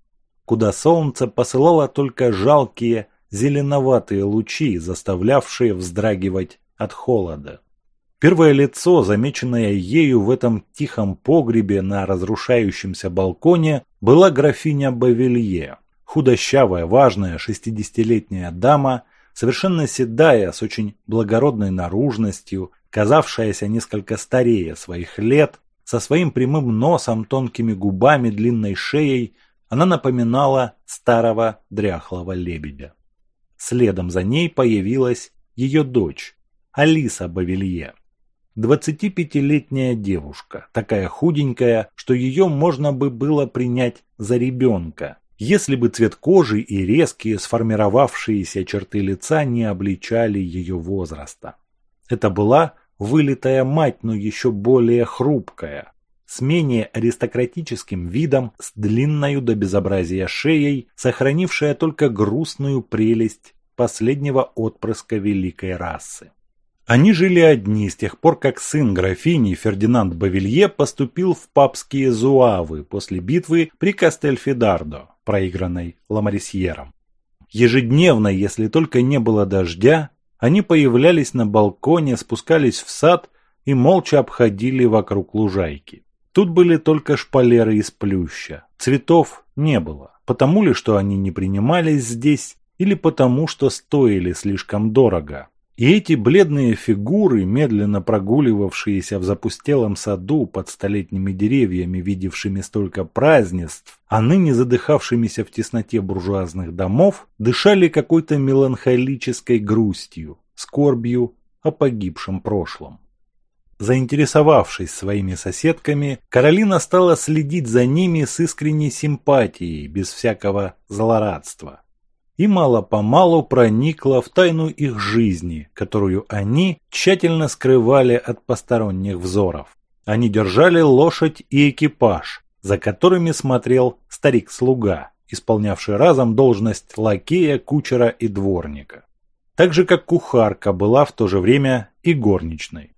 куда солнце посылало только жалкие зеленоватые лучи, заставлявшие вздрагивать от холода. Первое лицо, замеченное ею в этом тихом погребе на разрушающемся балконе, была графиня Бавилье, худощавая, важная шестидесятилетняя дама, совершенно седая, с очень благородной наружностью, казавшаяся несколько старее своих лет, со своим прямым носом, тонкими губами, длинной шеей, она напоминала старого дряхлого лебедя. Следом за ней появилась ее дочь, Алиса Бавилье. 25-летняя девушка, такая худенькая, что ее можно бы было принять за ребенка, если бы цвет кожи и резкие сформировавшиеся черты лица не обличали ее возраста. Это была вылитая мать, но еще более хрупкая, с менее аристократическим видом, с длинною до безобразия шеей, сохранившая только грустную прелесть последнего отпрыска великой расы. Они жили одни с тех пор, как сын графини Фердинанд Бавилье поступил в папские зуавы после битвы при Кастельфидардо, проигранной Ламарисьером. Ежедневно, если только не было дождя, они появлялись на балконе, спускались в сад и молча обходили вокруг лужайки. Тут были только шпалеры из плюща. Цветов не было. Потому ли, что они не принимались здесь, или потому, что стоили слишком дорого. И эти бледные фигуры, медленно прогуливавшиеся в запустелом саду под столетними деревьями, видевшими столько празднеств, а ныне задыхавшимися в тесноте буржуазных домов, дышали какой-то меланхолической грустью, скорбью о погибшем прошлом. Заинтересовавшись своими соседками, Каролина стала следить за ними с искренней симпатией, без всякого злорадства и мало-помалу проникла в тайну их жизни, которую они тщательно скрывали от посторонних взоров. Они держали лошадь и экипаж, за которыми смотрел старик-слуга, исполнявший разом должность лакея, кучера и дворника. Так же, как кухарка была в то же время и горничной.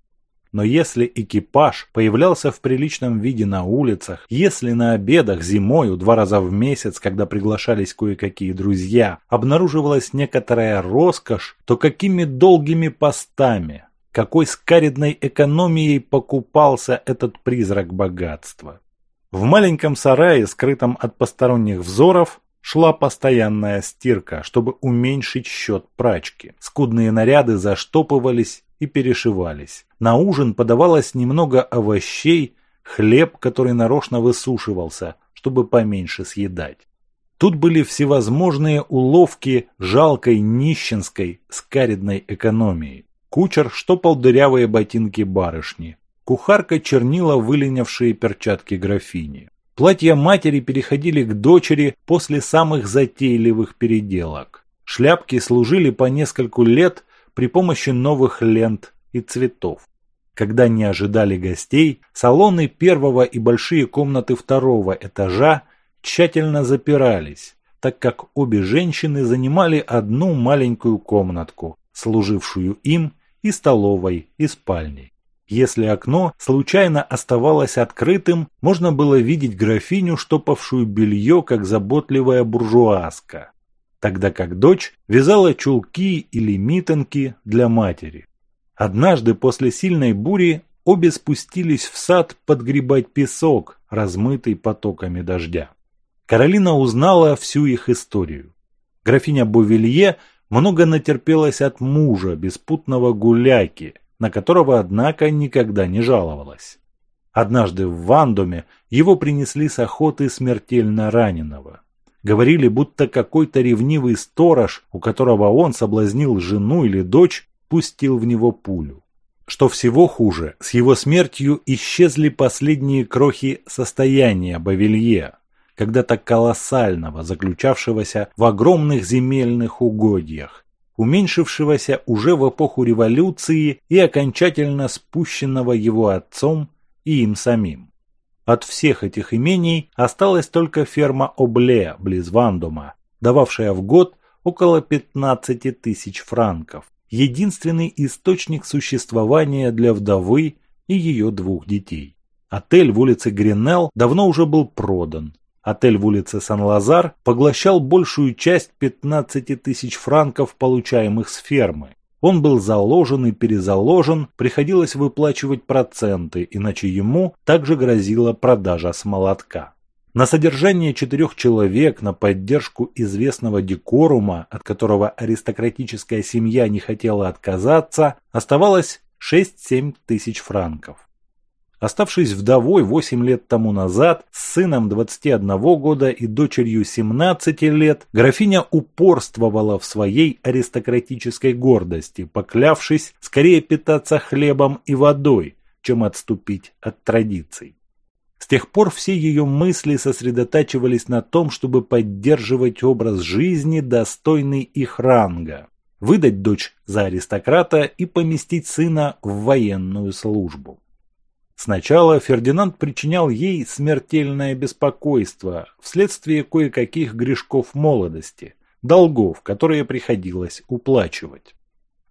Но если экипаж появлялся в приличном виде на улицах, если на обедах зимою два раза в месяц, когда приглашались кое-какие друзья, обнаруживалась некоторая роскошь, то какими долгими постами, какой скаридной экономией покупался этот призрак богатства. В маленьком сарае, скрытом от посторонних взоров, шла постоянная стирка, чтобы уменьшить счет прачки. Скудные наряды заштопывались и перешивались. На ужин подавалось немного овощей, хлеб, который нарочно высушивался, чтобы поменьше съедать. Тут были всевозможные уловки жалкой нищенской скаридной экономии. Кучер штопал дырявые ботинки барышни. Кухарка чернила выленившие перчатки графини. Платья матери переходили к дочери после самых затейливых переделок. Шляпки служили по нескольку лет при помощи новых лент и цветов. Когда не ожидали гостей, салоны первого и большие комнаты второго этажа тщательно запирались, так как обе женщины занимали одну маленькую комнатку, служившую им и столовой, и спальней. Если окно случайно оставалось открытым, можно было видеть графиню, штопавшую белье, как заботливая буржуазка тогда как дочь вязала чулки или митенки для матери. Однажды после сильной бури обе спустились в сад подгребать песок, размытый потоками дождя. Каролина узнала всю их историю. Графиня Бувелье много натерпелась от мужа, беспутного гуляки, на которого, однако, никогда не жаловалась. Однажды в Вандоме его принесли с охоты смертельно раненого. Говорили, будто какой-то ревнивый сторож, у которого он соблазнил жену или дочь, пустил в него пулю. Что всего хуже, с его смертью исчезли последние крохи состояния Бавилье, когда-то колоссального, заключавшегося в огромных земельных угодьях, уменьшившегося уже в эпоху революции и окончательно спущенного его отцом и им самим. От всех этих имений осталась только ферма Обле близ Вандума, дававшая в год около 15 тысяч франков. Единственный источник существования для вдовы и ее двух детей. Отель в улице Гринелл давно уже был продан. Отель в улице Сан-Лазар поглощал большую часть 15 тысяч франков, получаемых с фермы. Он был заложен и перезаложен, приходилось выплачивать проценты, иначе ему также грозила продажа с молотка. На содержание четырех человек, на поддержку известного декорума, от которого аристократическая семья не хотела отказаться, оставалось 6-7 тысяч франков. Оставшись вдовой 8 лет тому назад, с сыном 21 года и дочерью 17 лет, графиня упорствовала в своей аристократической гордости, поклявшись скорее питаться хлебом и водой, чем отступить от традиций. С тех пор все ее мысли сосредотачивались на том, чтобы поддерживать образ жизни, достойный их ранга, выдать дочь за аристократа и поместить сына в военную службу. Сначала Фердинанд причинял ей смертельное беспокойство вследствие кое-каких грешков молодости, долгов, которые приходилось уплачивать.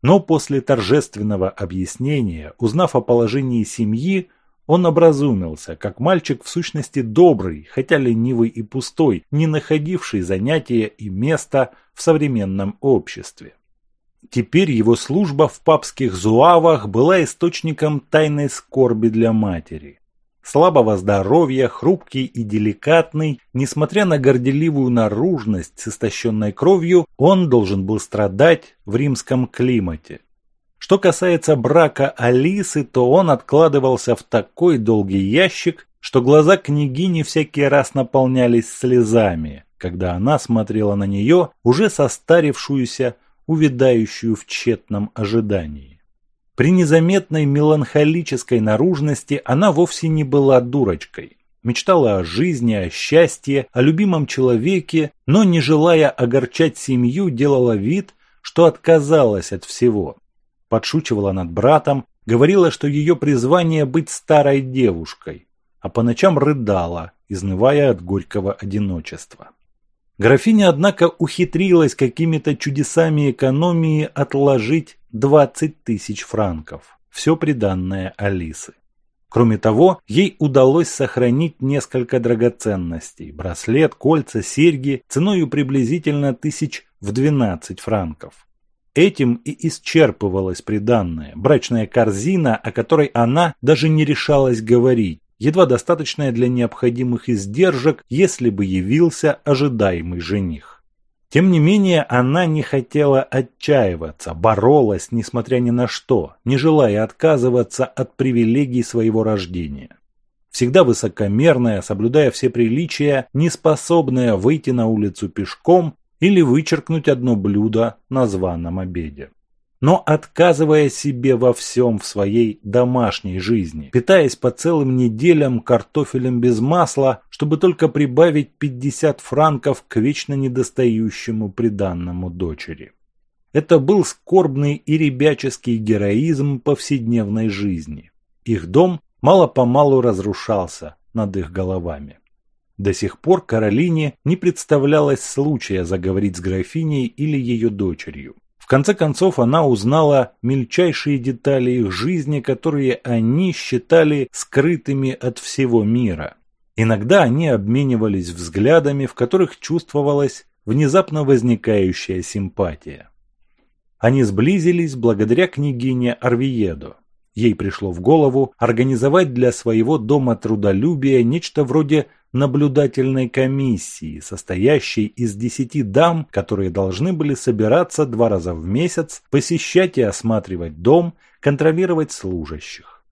Но после торжественного объяснения, узнав о положении семьи, он образумился, как мальчик в сущности добрый, хотя ленивый и пустой, не находивший занятия и места в современном обществе. Теперь его служба в папских зуавах была источником тайной скорби для матери. Слабого здоровья, хрупкий и деликатный, несмотря на горделивую наружность с истощенной кровью, он должен был страдать в римском климате. Что касается брака Алисы, то он откладывался в такой долгий ящик, что глаза княгини всякий раз наполнялись слезами, когда она смотрела на нее, уже состарившуюся, увядающую в тщетном ожидании. При незаметной меланхолической наружности она вовсе не была дурочкой. Мечтала о жизни, о счастье, о любимом человеке, но, не желая огорчать семью, делала вид, что отказалась от всего. Подшучивала над братом, говорила, что ее призвание быть старой девушкой, а по ночам рыдала, изнывая от горького одиночества. Графиня, однако, ухитрилась какими-то чудесами экономии отложить 20 тысяч франков. Все приданное Алисы. Кроме того, ей удалось сохранить несколько драгоценностей – браслет, кольца, серьги ценою приблизительно тысяч в 12 франков. Этим и исчерпывалась приданная, брачная корзина, о которой она даже не решалась говорить, едва достаточная для необходимых издержек, если бы явился ожидаемый жених. Тем не менее, она не хотела отчаиваться, боролась, несмотря ни на что, не желая отказываться от привилегий своего рождения. Всегда высокомерная, соблюдая все приличия, неспособная выйти на улицу пешком или вычеркнуть одно блюдо на званом обеде но отказывая себе во всем в своей домашней жизни, питаясь по целым неделям картофелем без масла, чтобы только прибавить 50 франков к вечно недостающему приданному дочери. Это был скорбный и ребяческий героизм повседневной жизни. Их дом мало-помалу разрушался над их головами. До сих пор Каролине не представлялось случая заговорить с графиней или ее дочерью конце концов она узнала мельчайшие детали их жизни, которые они считали скрытыми от всего мира. Иногда они обменивались взглядами, в которых чувствовалась внезапно возникающая симпатия. Они сблизились благодаря княгине Арвиедо. Ей пришло в голову организовать для своего дома трудолюбия нечто вроде наблюдательной комиссии, состоящей из десяти дам, которые должны были собираться два раза в месяц, посещать и осматривать дом, контролировать служащих.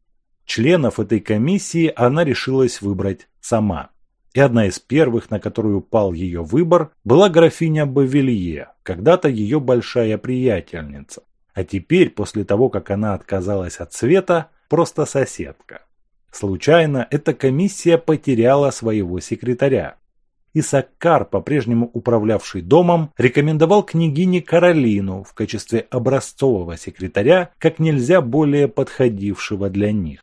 Членов этой комиссии она решилась выбрать сама. И одна из первых, на которую пал ее выбор, была графиня Бавилье, когда-то ее большая приятельница. А теперь, после того, как она отказалась от света, просто соседка. Случайно эта комиссия потеряла своего секретаря. И Саккар, по-прежнему управлявший домом, рекомендовал княгине Каролину в качестве образцового секретаря, как нельзя более подходившего для них.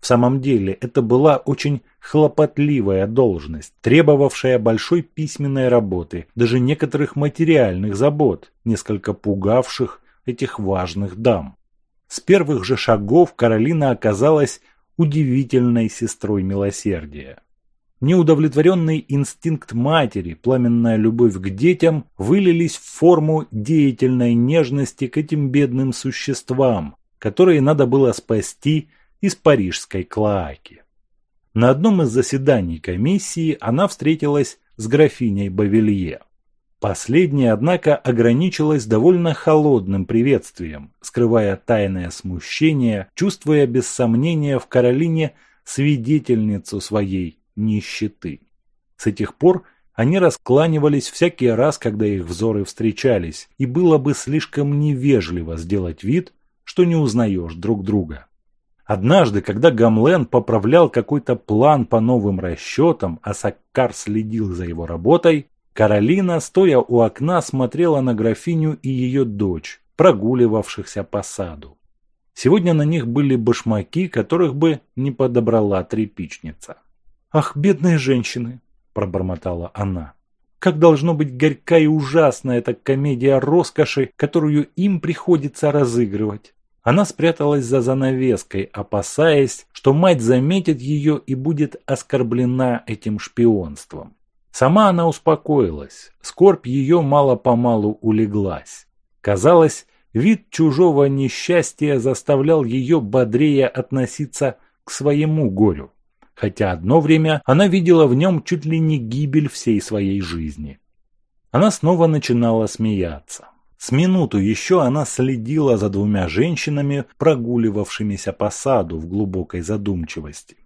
В самом деле, это была очень хлопотливая должность, требовавшая большой письменной работы, даже некоторых материальных забот, несколько пугавших этих важных дам. С первых же шагов Каролина оказалась удивительной сестрой милосердия. Неудовлетворенный инстинкт матери, пламенная любовь к детям вылились в форму деятельной нежности к этим бедным существам, которые надо было спасти из парижской клоаки. На одном из заседаний комиссии она встретилась с графиней Бавилье. Последняя, однако, ограничилась довольно холодным приветствием, скрывая тайное смущение, чувствуя без сомнения в Каролине свидетельницу своей нищеты. С этих пор они раскланивались всякий раз, когда их взоры встречались, и было бы слишком невежливо сделать вид, что не узнаешь друг друга. Однажды, когда Гамлен поправлял какой-то план по новым расчетам, а Саккар следил за его работой, Каролина, стоя у окна, смотрела на графиню и ее дочь, прогуливавшихся по саду. Сегодня на них были башмаки, которых бы не подобрала тряпичница. «Ах, бедные женщины!» – пробормотала она. «Как должно быть горька и ужасна эта комедия роскоши, которую им приходится разыгрывать!» Она спряталась за занавеской, опасаясь, что мать заметит ее и будет оскорблена этим шпионством. Сама она успокоилась, скорбь ее мало-помалу улеглась. Казалось, вид чужого несчастья заставлял ее бодрее относиться к своему горю, хотя одно время она видела в нем чуть ли не гибель всей своей жизни. Она снова начинала смеяться. С минуту еще она следила за двумя женщинами, прогуливавшимися по саду в глубокой задумчивости.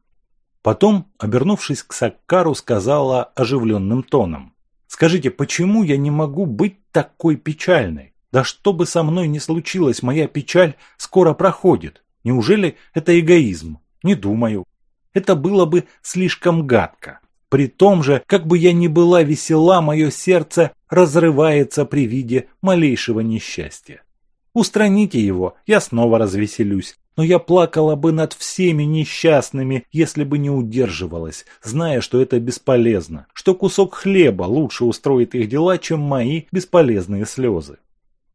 Потом, обернувшись к Саккару, сказала оживленным тоном. «Скажите, почему я не могу быть такой печальной? Да что бы со мной ни случилось, моя печаль скоро проходит. Неужели это эгоизм? Не думаю. Это было бы слишком гадко. При том же, как бы я ни была весела, мое сердце разрывается при виде малейшего несчастья. Устраните его, я снова развеселюсь, но я плакала бы над всеми несчастными, если бы не удерживалась, зная, что это бесполезно, что кусок хлеба лучше устроит их дела, чем мои бесполезные слезы.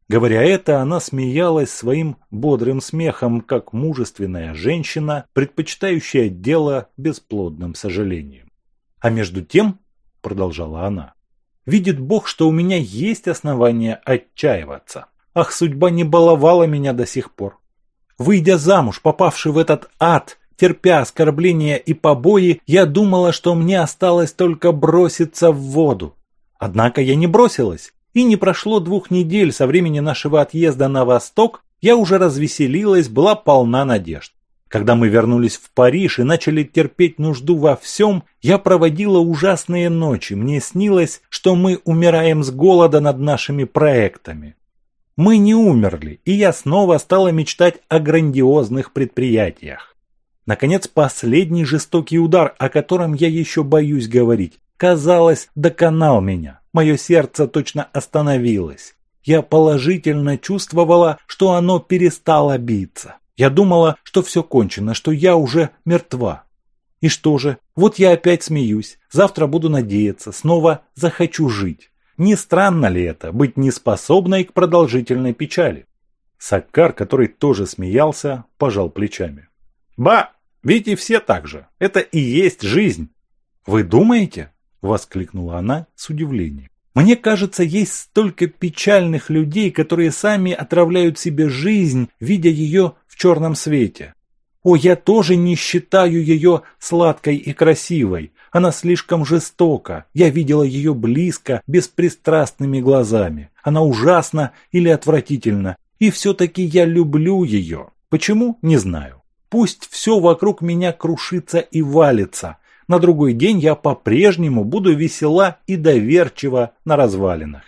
Говоря это, она смеялась своим бодрым смехом, как мужественная женщина, предпочитающая дело бесплодным сожалением. А между тем, продолжала она, видит Бог, что у меня есть основания отчаиваться. Ах, судьба не баловала меня до сих пор. Выйдя замуж, попавший в этот ад, терпя оскорбления и побои, я думала, что мне осталось только броситься в воду. Однако я не бросилась, и не прошло двух недель со времени нашего отъезда на восток, я уже развеселилась, была полна надежд. Когда мы вернулись в Париж и начали терпеть нужду во всем, я проводила ужасные ночи. Мне снилось, что мы умираем с голода над нашими проектами. Мы не умерли, и я снова стала мечтать о грандиозных предприятиях. Наконец, последний жестокий удар, о котором я еще боюсь говорить, казалось, доконал меня. Мое сердце точно остановилось. Я положительно чувствовала, что оно перестало биться. Я думала, что все кончено, что я уже мертва. И что же, вот я опять смеюсь, завтра буду надеяться, снова захочу жить. Не странно ли это, быть неспособной к продолжительной печали? Саккар, который тоже смеялся, пожал плечами. «Ба, ведь и все так же. Это и есть жизнь». «Вы думаете?» – воскликнула она с удивлением. Мне кажется, есть столько печальных людей, которые сами отравляют себе жизнь, видя ее в черном свете. О, я тоже не считаю ее сладкой и красивой. Она слишком жестока. Я видела ее близко, беспристрастными глазами. Она ужасна или отвратительна. И все-таки я люблю ее. Почему? Не знаю. Пусть все вокруг меня крушится и валится, на другой день я по-прежнему буду весела и доверчива на развалинах.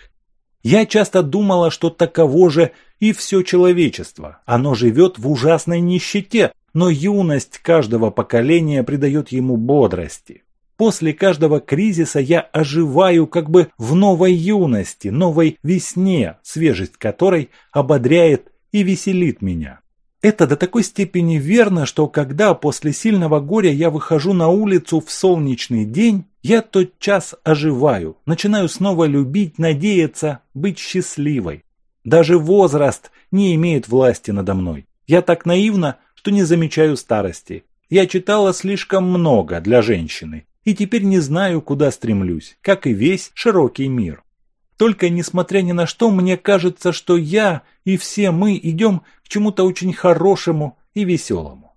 Я часто думала, что таково же и все человечество. Оно живет в ужасной нищете, но юность каждого поколения придает ему бодрости. После каждого кризиса я оживаю как бы в новой юности, новой весне, свежесть которой ободряет и веселит меня. Это до такой степени верно, что когда после сильного горя я выхожу на улицу в солнечный день, я тот час оживаю, начинаю снова любить, надеяться, быть счастливой. Даже возраст не имеет власти надо мной. Я так наивна, что не замечаю старости. Я читала слишком много для женщины, и теперь не знаю, куда стремлюсь, как и весь широкий мир. Только несмотря ни на что, мне кажется, что я и все мы идем к чему-то очень хорошему и веселому.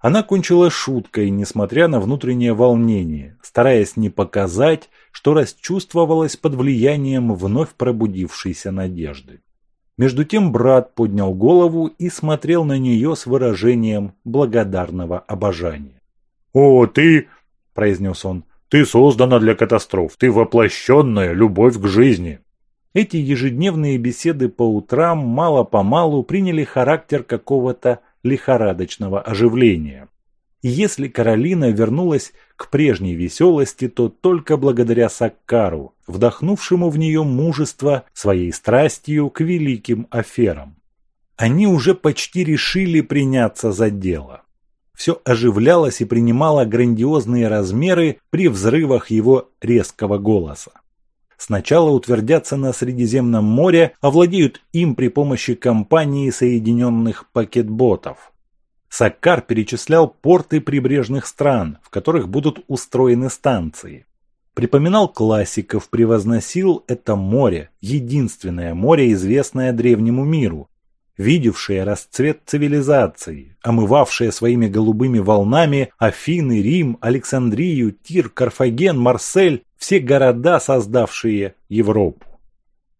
Она кончила шуткой, несмотря на внутреннее волнение, стараясь не показать, что расчувствовалась под влиянием вновь пробудившейся надежды. Между тем брат поднял голову и смотрел на нее с выражением благодарного обожания. «О, ты!» – произнес он. Ты создана для катастроф, ты воплощенная любовь к жизни. Эти ежедневные беседы по утрам мало-помалу приняли характер какого-то лихорадочного оживления. И если Каролина вернулась к прежней веселости, то только благодаря Саккару, вдохнувшему в нее мужество своей страстью к великим аферам. Они уже почти решили приняться за дело все оживлялось и принимало грандиозные размеры при взрывах его резкого голоса. Сначала утвердятся на Средиземном море, овладеют им при помощи компании Соединенных пакетботов. Саккар перечислял порты прибрежных стран, в которых будут устроены станции. Припоминал классиков, превозносил это море, единственное море, известное древнему миру, видевшие расцвет цивилизации, омывавшие своими голубыми волнами Афины, Рим, Александрию, Тир, Карфаген, Марсель, все города, создавшие Европу.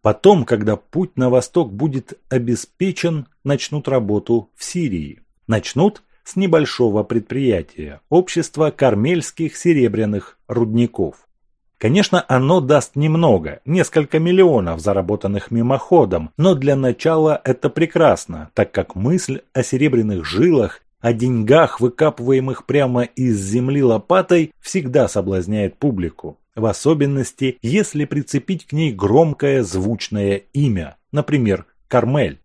Потом, когда путь на восток будет обеспечен, начнут работу в Сирии. Начнут с небольшого предприятия – общества кармельских серебряных рудников. Конечно, оно даст немного, несколько миллионов, заработанных мимоходом, но для начала это прекрасно, так как мысль о серебряных жилах, о деньгах, выкапываемых прямо из земли лопатой, всегда соблазняет публику. В особенности, если прицепить к ней громкое звучное имя, например, Кармель.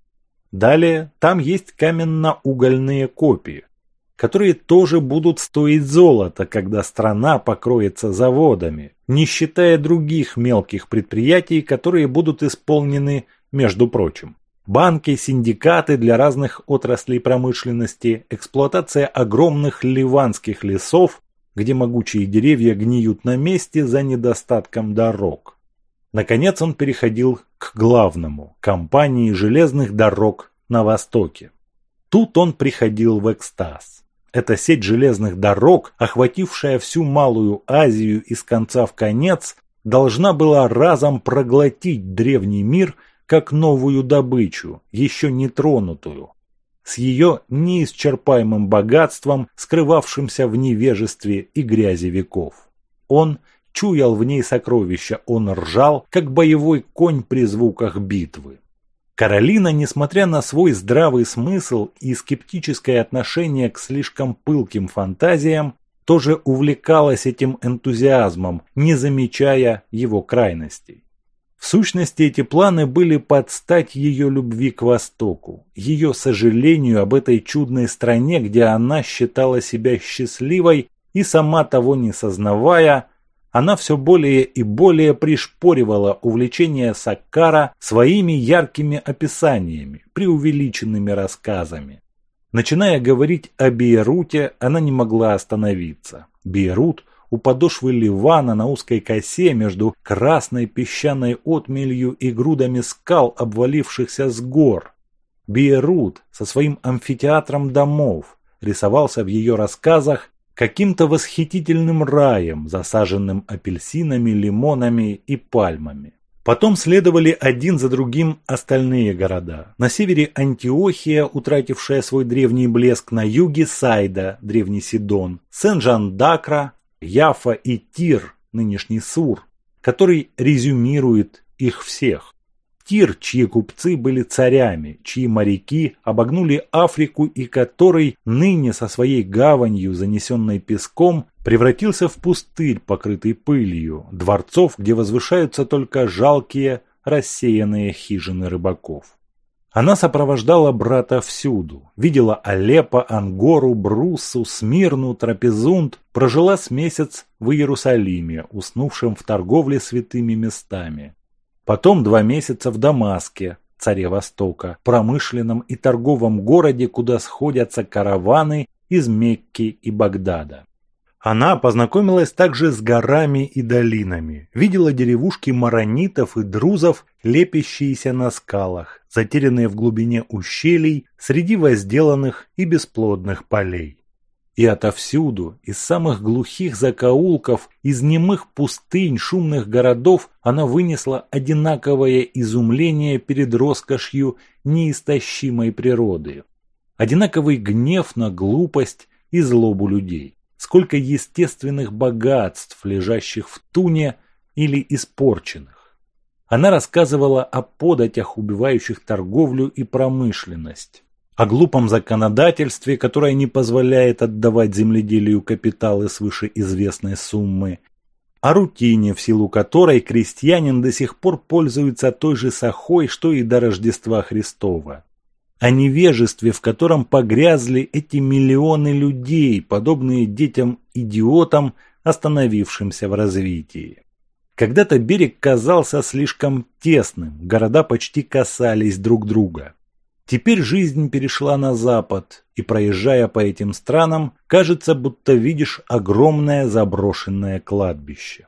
Далее, там есть каменно-угольные копии которые тоже будут стоить золота, когда страна покроется заводами, не считая других мелких предприятий, которые будут исполнены, между прочим. Банки, синдикаты для разных отраслей промышленности, эксплуатация огромных ливанских лесов, где могучие деревья гниют на месте за недостатком дорог. Наконец он переходил к главному – компании железных дорог на Востоке. Тут он приходил в экстаз. Эта сеть железных дорог, охватившая всю Малую Азию из конца в конец, должна была разом проглотить древний мир как новую добычу, еще не тронутую, с ее неисчерпаемым богатством, скрывавшимся в невежестве и грязи веков. Он чуял в ней сокровища, он ржал, как боевой конь при звуках битвы. Каролина, несмотря на свой здравый смысл и скептическое отношение к слишком пылким фантазиям, тоже увлекалась этим энтузиазмом, не замечая его крайностей. В сущности, эти планы были под стать ее любви к Востоку, ее сожалению об этой чудной стране, где она считала себя счастливой и сама того не сознавая, она все более и более пришпоривала увлечение Саккара своими яркими описаниями, преувеличенными рассказами. Начиная говорить о Бейруте, она не могла остановиться. Бейрут у подошвы Ливана на узкой косе между красной песчаной отмелью и грудами скал, обвалившихся с гор. Бейрут со своим амфитеатром домов рисовался в ее рассказах каким-то восхитительным раем, засаженным апельсинами, лимонами и пальмами. Потом следовали один за другим остальные города. На севере Антиохия, утратившая свой древний блеск, на юге Сайда, древний Сидон, Сен-Жан-Дакра, Яфа и Тир, нынешний Сур, который резюмирует их всех. Тир, чьи купцы были царями, чьи моряки обогнули Африку и который ныне со своей гаванью, занесенной песком, превратился в пустырь, покрытый пылью, дворцов, где возвышаются только жалкие, рассеянные хижины рыбаков. Она сопровождала брата всюду, видела Алеппо, Ангору, Бруссу, Смирну, Трапезунд, прожила с месяц в Иерусалиме, уснувшем в торговле святыми местами. Потом два месяца в Дамаске, царе Востока, промышленном и торговом городе, куда сходятся караваны из Мекки и Багдада. Она познакомилась также с горами и долинами, видела деревушки маронитов и друзов, лепящиеся на скалах, затерянные в глубине ущелий среди возделанных и бесплодных полей. И отовсюду, из самых глухих закоулков, из немых пустынь, шумных городов, она вынесла одинаковое изумление перед роскошью неистощимой природы. Одинаковый гнев на глупость и злобу людей. Сколько естественных богатств, лежащих в туне или испорченных. Она рассказывала о податях, убивающих торговлю и промышленность о глупом законодательстве, которое не позволяет отдавать земледелию капиталы свыше известной суммы, о рутине, в силу которой крестьянин до сих пор пользуется той же сахой, что и до Рождества Христова, о невежестве, в котором погрязли эти миллионы людей, подобные детям-идиотам, остановившимся в развитии. Когда-то берег казался слишком тесным, города почти касались друг друга. Теперь жизнь перешла на запад, и проезжая по этим странам, кажется, будто видишь огромное заброшенное кладбище.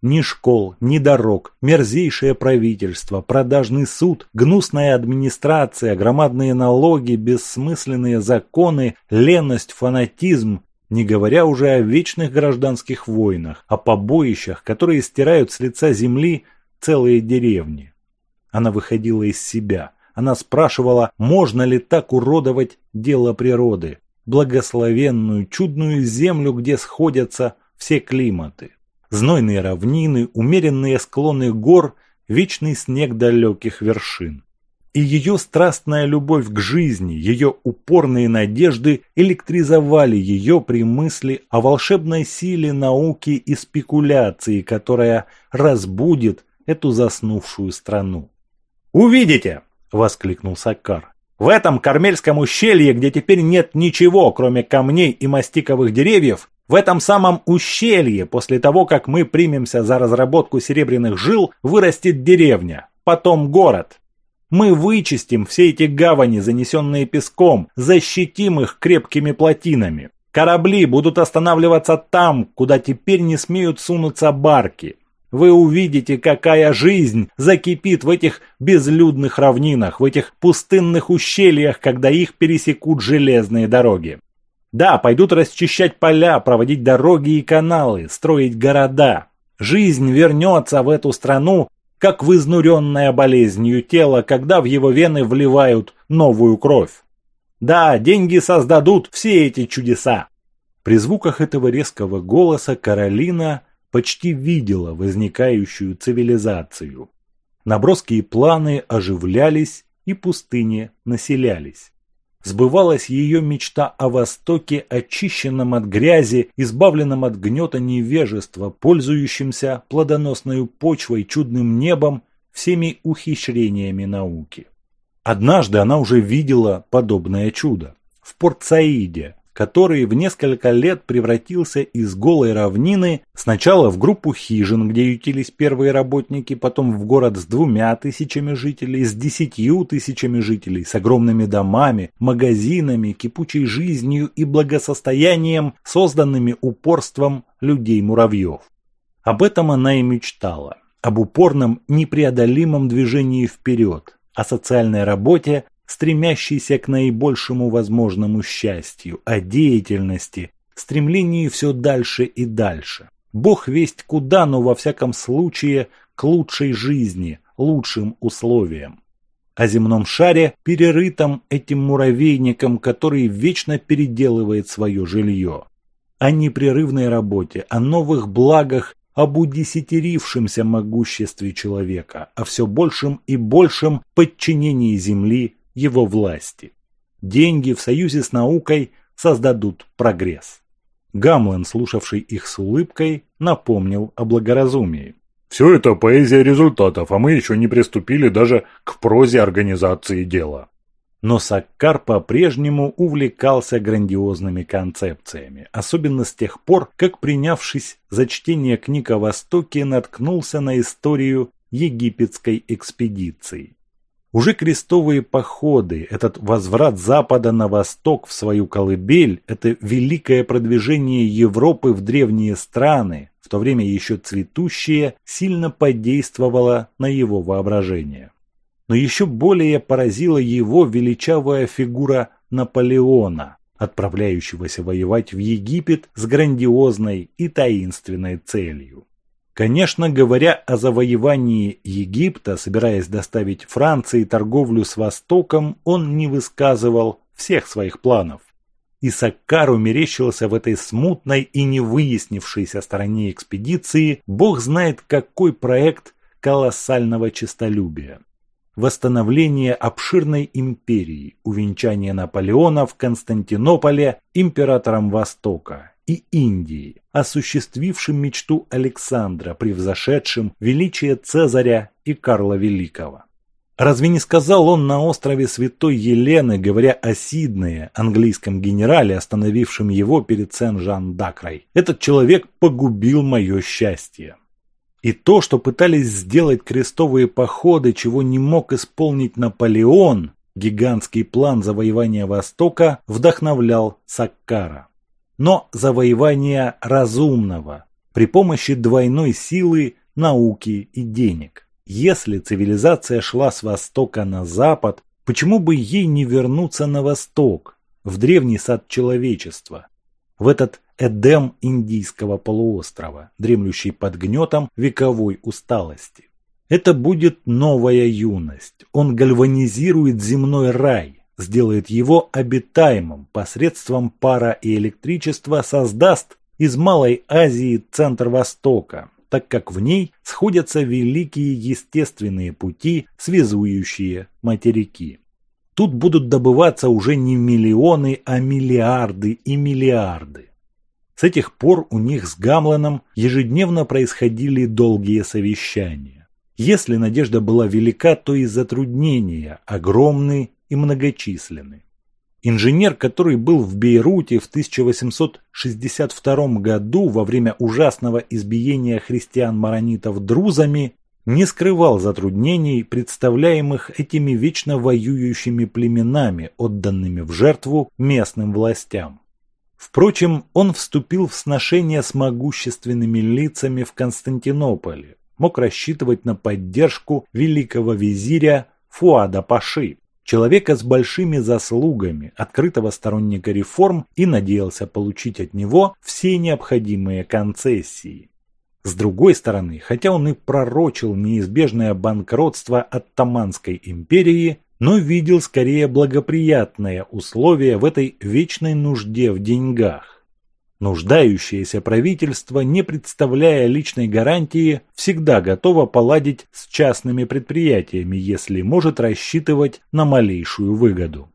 Ни школ, ни дорог, мерзейшее правительство, продажный суд, гнусная администрация, громадные налоги, бессмысленные законы, леность, фанатизм, не говоря уже о вечных гражданских войнах, о побоищах, которые стирают с лица земли целые деревни. Она выходила из себя. Она спрашивала, можно ли так уродовать дело природы, благословенную, чудную землю, где сходятся все климаты. Знойные равнины, умеренные склоны гор, вечный снег далеких вершин. И ее страстная любовь к жизни, ее упорные надежды электризовали ее при мысли о волшебной силе науки и спекуляции, которая разбудит эту заснувшую страну. «Увидите!» – воскликнул Саккар. «В этом Кармельском ущелье, где теперь нет ничего, кроме камней и мастиковых деревьев, в этом самом ущелье, после того, как мы примемся за разработку серебряных жил, вырастет деревня, потом город. Мы вычистим все эти гавани, занесенные песком, защитим их крепкими плотинами. Корабли будут останавливаться там, куда теперь не смеют сунуться барки. Вы увидите, какая жизнь закипит в этих безлюдных равнинах, в этих пустынных ущельях, когда их пересекут железные дороги. Да, пойдут расчищать поля, проводить дороги и каналы, строить города. Жизнь вернется в эту страну, как в изнуренное болезнью тело, когда в его вены вливают новую кровь. Да, деньги создадут все эти чудеса. При звуках этого резкого голоса Каролина почти видела возникающую цивилизацию. Наброски и планы оживлялись и пустыни населялись. Сбывалась ее мечта о Востоке, очищенном от грязи, избавленном от гнета невежества, пользующемся плодоносной почвой, чудным небом, всеми ухищрениями науки. Однажды она уже видела подобное чудо. В Порт-Саиде, который в несколько лет превратился из голой равнины сначала в группу хижин, где ютились первые работники, потом в город с двумя тысячами жителей, с десятью тысячами жителей, с огромными домами, магазинами, кипучей жизнью и благосостоянием, созданными упорством людей-муравьев. Об этом она и мечтала, об упорном непреодолимом движении вперед, о социальной работе, стремящийся к наибольшему возможному счастью, о деятельности, стремлении все дальше и дальше. Бог весть куда, но во всяком случае к лучшей жизни, лучшим условиям. О земном шаре, перерытом этим муравейником, который вечно переделывает свое жилье. О непрерывной работе, о новых благах, об удесятерившемся могуществе человека, о все большем и большем подчинении Земли его власти. Деньги в союзе с наукой создадут прогресс. Гамлен, слушавший их с улыбкой, напомнил о благоразумии. «Все это поэзия результатов, а мы еще не приступили даже к прозе организации дела». Но Саккар по-прежнему увлекался грандиозными концепциями, особенно с тех пор, как, принявшись за чтение книг о Востоке, наткнулся на историю египетской экспедиции. Уже крестовые походы, этот возврат Запада на Восток в свою колыбель, это великое продвижение Европы в древние страны, в то время еще цветущие, сильно подействовало на его воображение. Но еще более поразила его величавая фигура Наполеона, отправляющегося воевать в Египет с грандиозной и таинственной целью. Конечно, говоря о завоевании Египта, собираясь доставить Франции торговлю с Востоком, он не высказывал всех своих планов. И Саккару мерещился в этой смутной и не выяснившейся стороне экспедиции, бог знает какой проект колоссального честолюбия. Восстановление обширной империи, увенчание Наполеона в Константинополе императором Востока и Индии, осуществившим мечту Александра, превзошедшим величие Цезаря и Карла Великого. Разве не сказал он на острове Святой Елены, говоря о Сиднее, английском генерале, остановившем его перед Сен-Жан-Дакрой? Этот человек погубил мое счастье. И то, что пытались сделать крестовые походы, чего не мог исполнить Наполеон, гигантский план завоевания Востока, вдохновлял Саккара но завоевания разумного при помощи двойной силы науки и денег. Если цивилизация шла с востока на запад, почему бы ей не вернуться на восток, в древний сад человечества, в этот Эдем Индийского полуострова, дремлющий под гнетом вековой усталости? Это будет новая юность. Он гальванизирует земной рай, сделает его обитаемым посредством пара и электричества, создаст из Малой Азии центр Востока, так как в ней сходятся великие естественные пути, связующие материки. Тут будут добываться уже не миллионы, а миллиарды и миллиарды. С этих пор у них с Гамленом ежедневно происходили долгие совещания. Если надежда была велика, то и затруднения огромны и многочисленны. Инженер, который был в Бейруте в 1862 году во время ужасного избиения христиан-маронитов друзами, не скрывал затруднений, представляемых этими вечно воюющими племенами, отданными в жертву местным властям. Впрочем, он вступил в сношение с могущественными лицами в Константинополе, мог рассчитывать на поддержку великого визиря Фуада Паши, человека с большими заслугами, открытого сторонника реформ и надеялся получить от него все необходимые концессии. С другой стороны, хотя он и пророчил неизбежное банкротство Оттаманской империи, но видел скорее благоприятные условия в этой вечной нужде в деньгах. Нуждающееся правительство, не представляя личной гарантии, всегда готово поладить с частными предприятиями, если может рассчитывать на малейшую выгоду.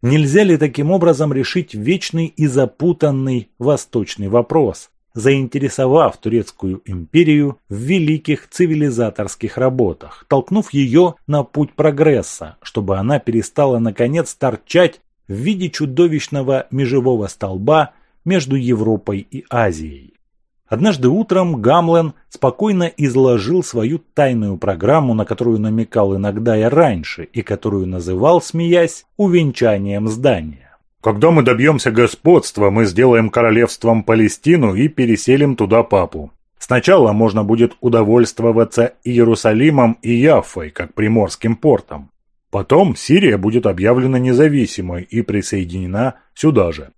Нельзя ли таким образом решить вечный и запутанный восточный вопрос, заинтересовав Турецкую империю в великих цивилизаторских работах, толкнув ее на путь прогресса, чтобы она перестала наконец торчать в виде чудовищного межевого столба между Европой и Азией. Однажды утром Гамлен спокойно изложил свою тайную программу, на которую намекал иногда и раньше, и которую называл, смеясь, увенчанием здания. Когда мы добьемся господства, мы сделаем королевством Палестину и переселим туда папу. Сначала можно будет удовольствоваться Иерусалимом и Яффой, как приморским портом. Потом Сирия будет объявлена независимой и присоединена сюда же.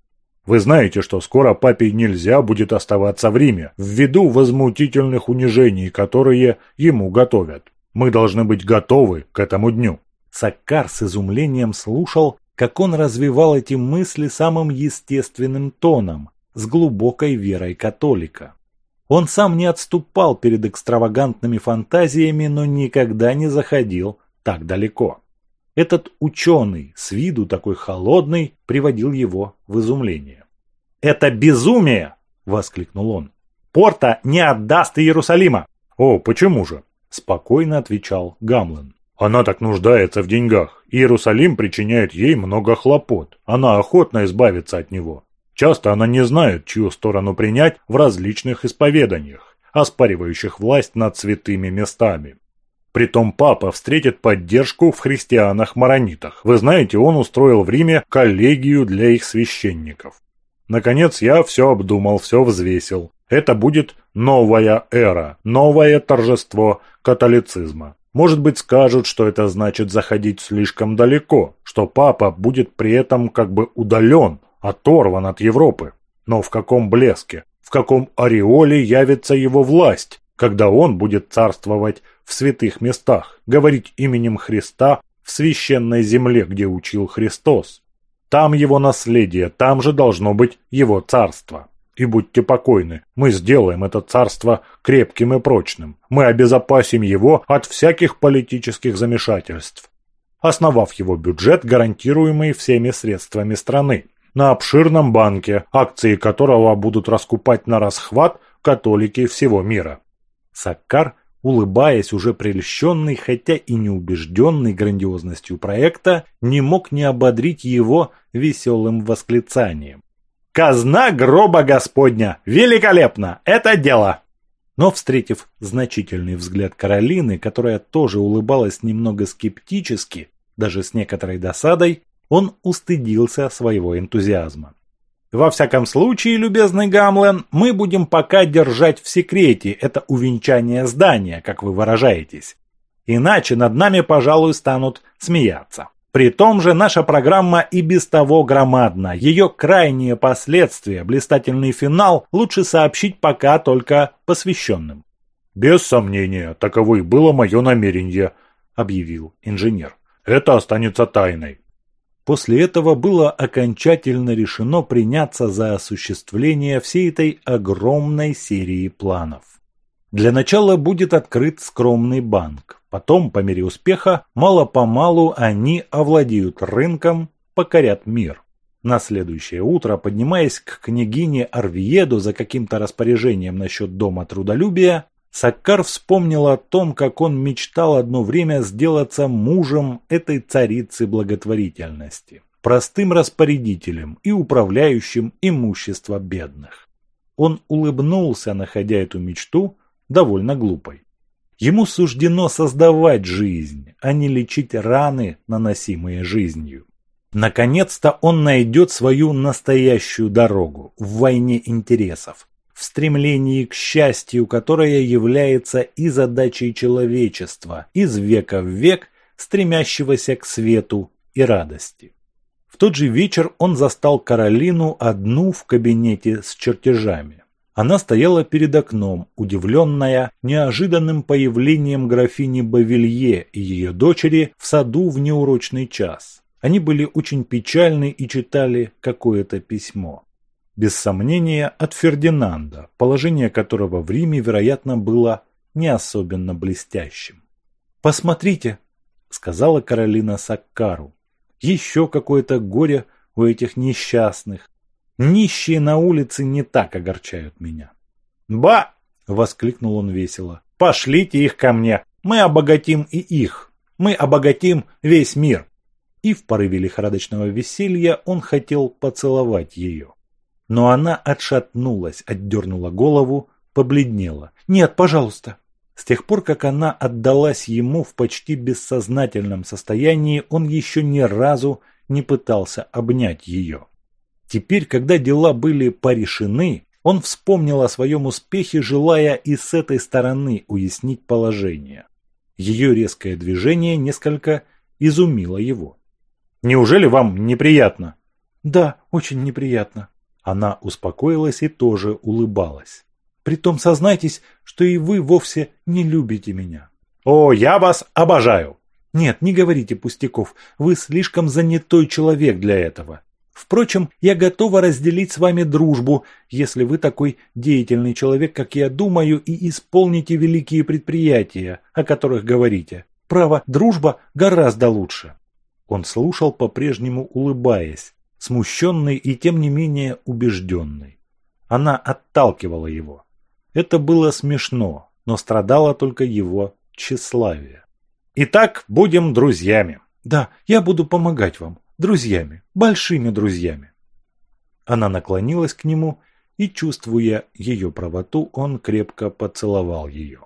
Вы знаете, что скоро папе нельзя будет оставаться в Риме, ввиду возмутительных унижений, которые ему готовят. Мы должны быть готовы к этому дню. Саккар с изумлением слушал, как он развивал эти мысли самым естественным тоном, с глубокой верой католика. Он сам не отступал перед экстравагантными фантазиями, но никогда не заходил так далеко. Этот ученый, с виду такой холодный, приводил его в изумление. «Это безумие!» – воскликнул он. «Порта не отдаст Иерусалима!» «О, почему же?» – спокойно отвечал Гамлен. Она так нуждается в деньгах. Иерусалим причиняет ей много хлопот. Она охотно избавится от него. Часто она не знает, чью сторону принять в различных исповеданиях, оспаривающих власть над святыми местами. Притом папа встретит поддержку в христианах-маронитах. Вы знаете, он устроил в Риме коллегию для их священников. Наконец я все обдумал, все взвесил. Это будет новая эра, новое торжество католицизма. Может быть, скажут, что это значит заходить слишком далеко, что папа будет при этом как бы удален, оторван от Европы. Но в каком блеске, в каком ореоле явится его власть, когда он будет царствовать в святых местах, говорить именем Христа в священной земле, где учил Христос. Там его наследие, там же должно быть его царство. И будьте покойны, мы сделаем это царство крепким и прочным. Мы обезопасим его от всяких политических замешательств, основав его бюджет, гарантируемый всеми средствами страны. На обширном банке, акции которого будут раскупать на расхват католики всего мира. Саккар, улыбаясь уже прельщенный, хотя и неубежденный грандиозностью проекта, не мог не ободрить его веселым восклицанием. Казна гроба Господня! Великолепно! Это дело!» Но, встретив значительный взгляд Каролины, которая тоже улыбалась немного скептически, даже с некоторой досадой, он устыдился своего энтузиазма. «Во всяком случае, любезный Гамлен, мы будем пока держать в секрете это увенчание здания, как вы выражаетесь. Иначе над нами, пожалуй, станут смеяться». При том же наша программа и без того громадна. Ее крайние последствия, блистательный финал, лучше сообщить пока только посвященным. «Без сомнения, таково и было мое намерение», – объявил инженер. «Это останется тайной». После этого было окончательно решено приняться за осуществление всей этой огромной серии планов. Для начала будет открыт скромный банк. Потом, по мере успеха, мало-помалу они овладеют рынком, покорят мир. На следующее утро, поднимаясь к княгине Арвиеду за каким-то распоряжением насчет дома трудолюбия, Саккар вспомнил о том, как он мечтал одно время сделаться мужем этой царицы благотворительности, простым распорядителем и управляющим имущество бедных. Он улыбнулся, находя эту мечту довольно глупой. Ему суждено создавать жизнь, а не лечить раны, наносимые жизнью. Наконец-то он найдет свою настоящую дорогу в войне интересов, в стремлении к счастью, которое является и задачей человечества, из века в век стремящегося к свету и радости. В тот же вечер он застал Каролину одну в кабинете с чертежами. Она стояла перед окном, удивленная неожиданным появлением графини Бавилье и ее дочери в саду в неурочный час. Они были очень печальны и читали какое-то письмо. Без сомнения, от Фердинанда, положение которого в Риме, вероятно, было не особенно блестящим. «Посмотрите», — сказала Каролина Саккару, — «еще какое-то горе у этих несчастных. Нищие на улице не так огорчают меня». «Ба!» — воскликнул он весело. «Пошлите их ко мне, мы обогатим и их, мы обогатим весь мир» и в порыве лихорадочного веселья он хотел поцеловать ее. Но она отшатнулась, отдернула голову, побледнела. «Нет, пожалуйста!» С тех пор, как она отдалась ему в почти бессознательном состоянии, он еще ни разу не пытался обнять ее. Теперь, когда дела были порешены, он вспомнил о своем успехе, желая и с этой стороны уяснить положение. Ее резкое движение несколько изумило его. Неужели вам неприятно? Да, очень неприятно. Она успокоилась и тоже улыбалась. Притом сознайтесь, что и вы вовсе не любите меня. О, я вас обожаю. Нет, не говорите пустяков. Вы слишком занятой человек для этого. Впрочем, я готова разделить с вами дружбу, если вы такой деятельный человек, как я думаю, и исполните великие предприятия, о которых говорите. Право, дружба гораздо лучше. Он слушал, по-прежнему улыбаясь, смущенный и тем не менее убежденный. Она отталкивала его. Это было смешно, но страдало только его тщеславие. «Итак, будем друзьями». «Да, я буду помогать вам. Друзьями. Большими друзьями». Она наклонилась к нему, и, чувствуя ее правоту, он крепко поцеловал ее.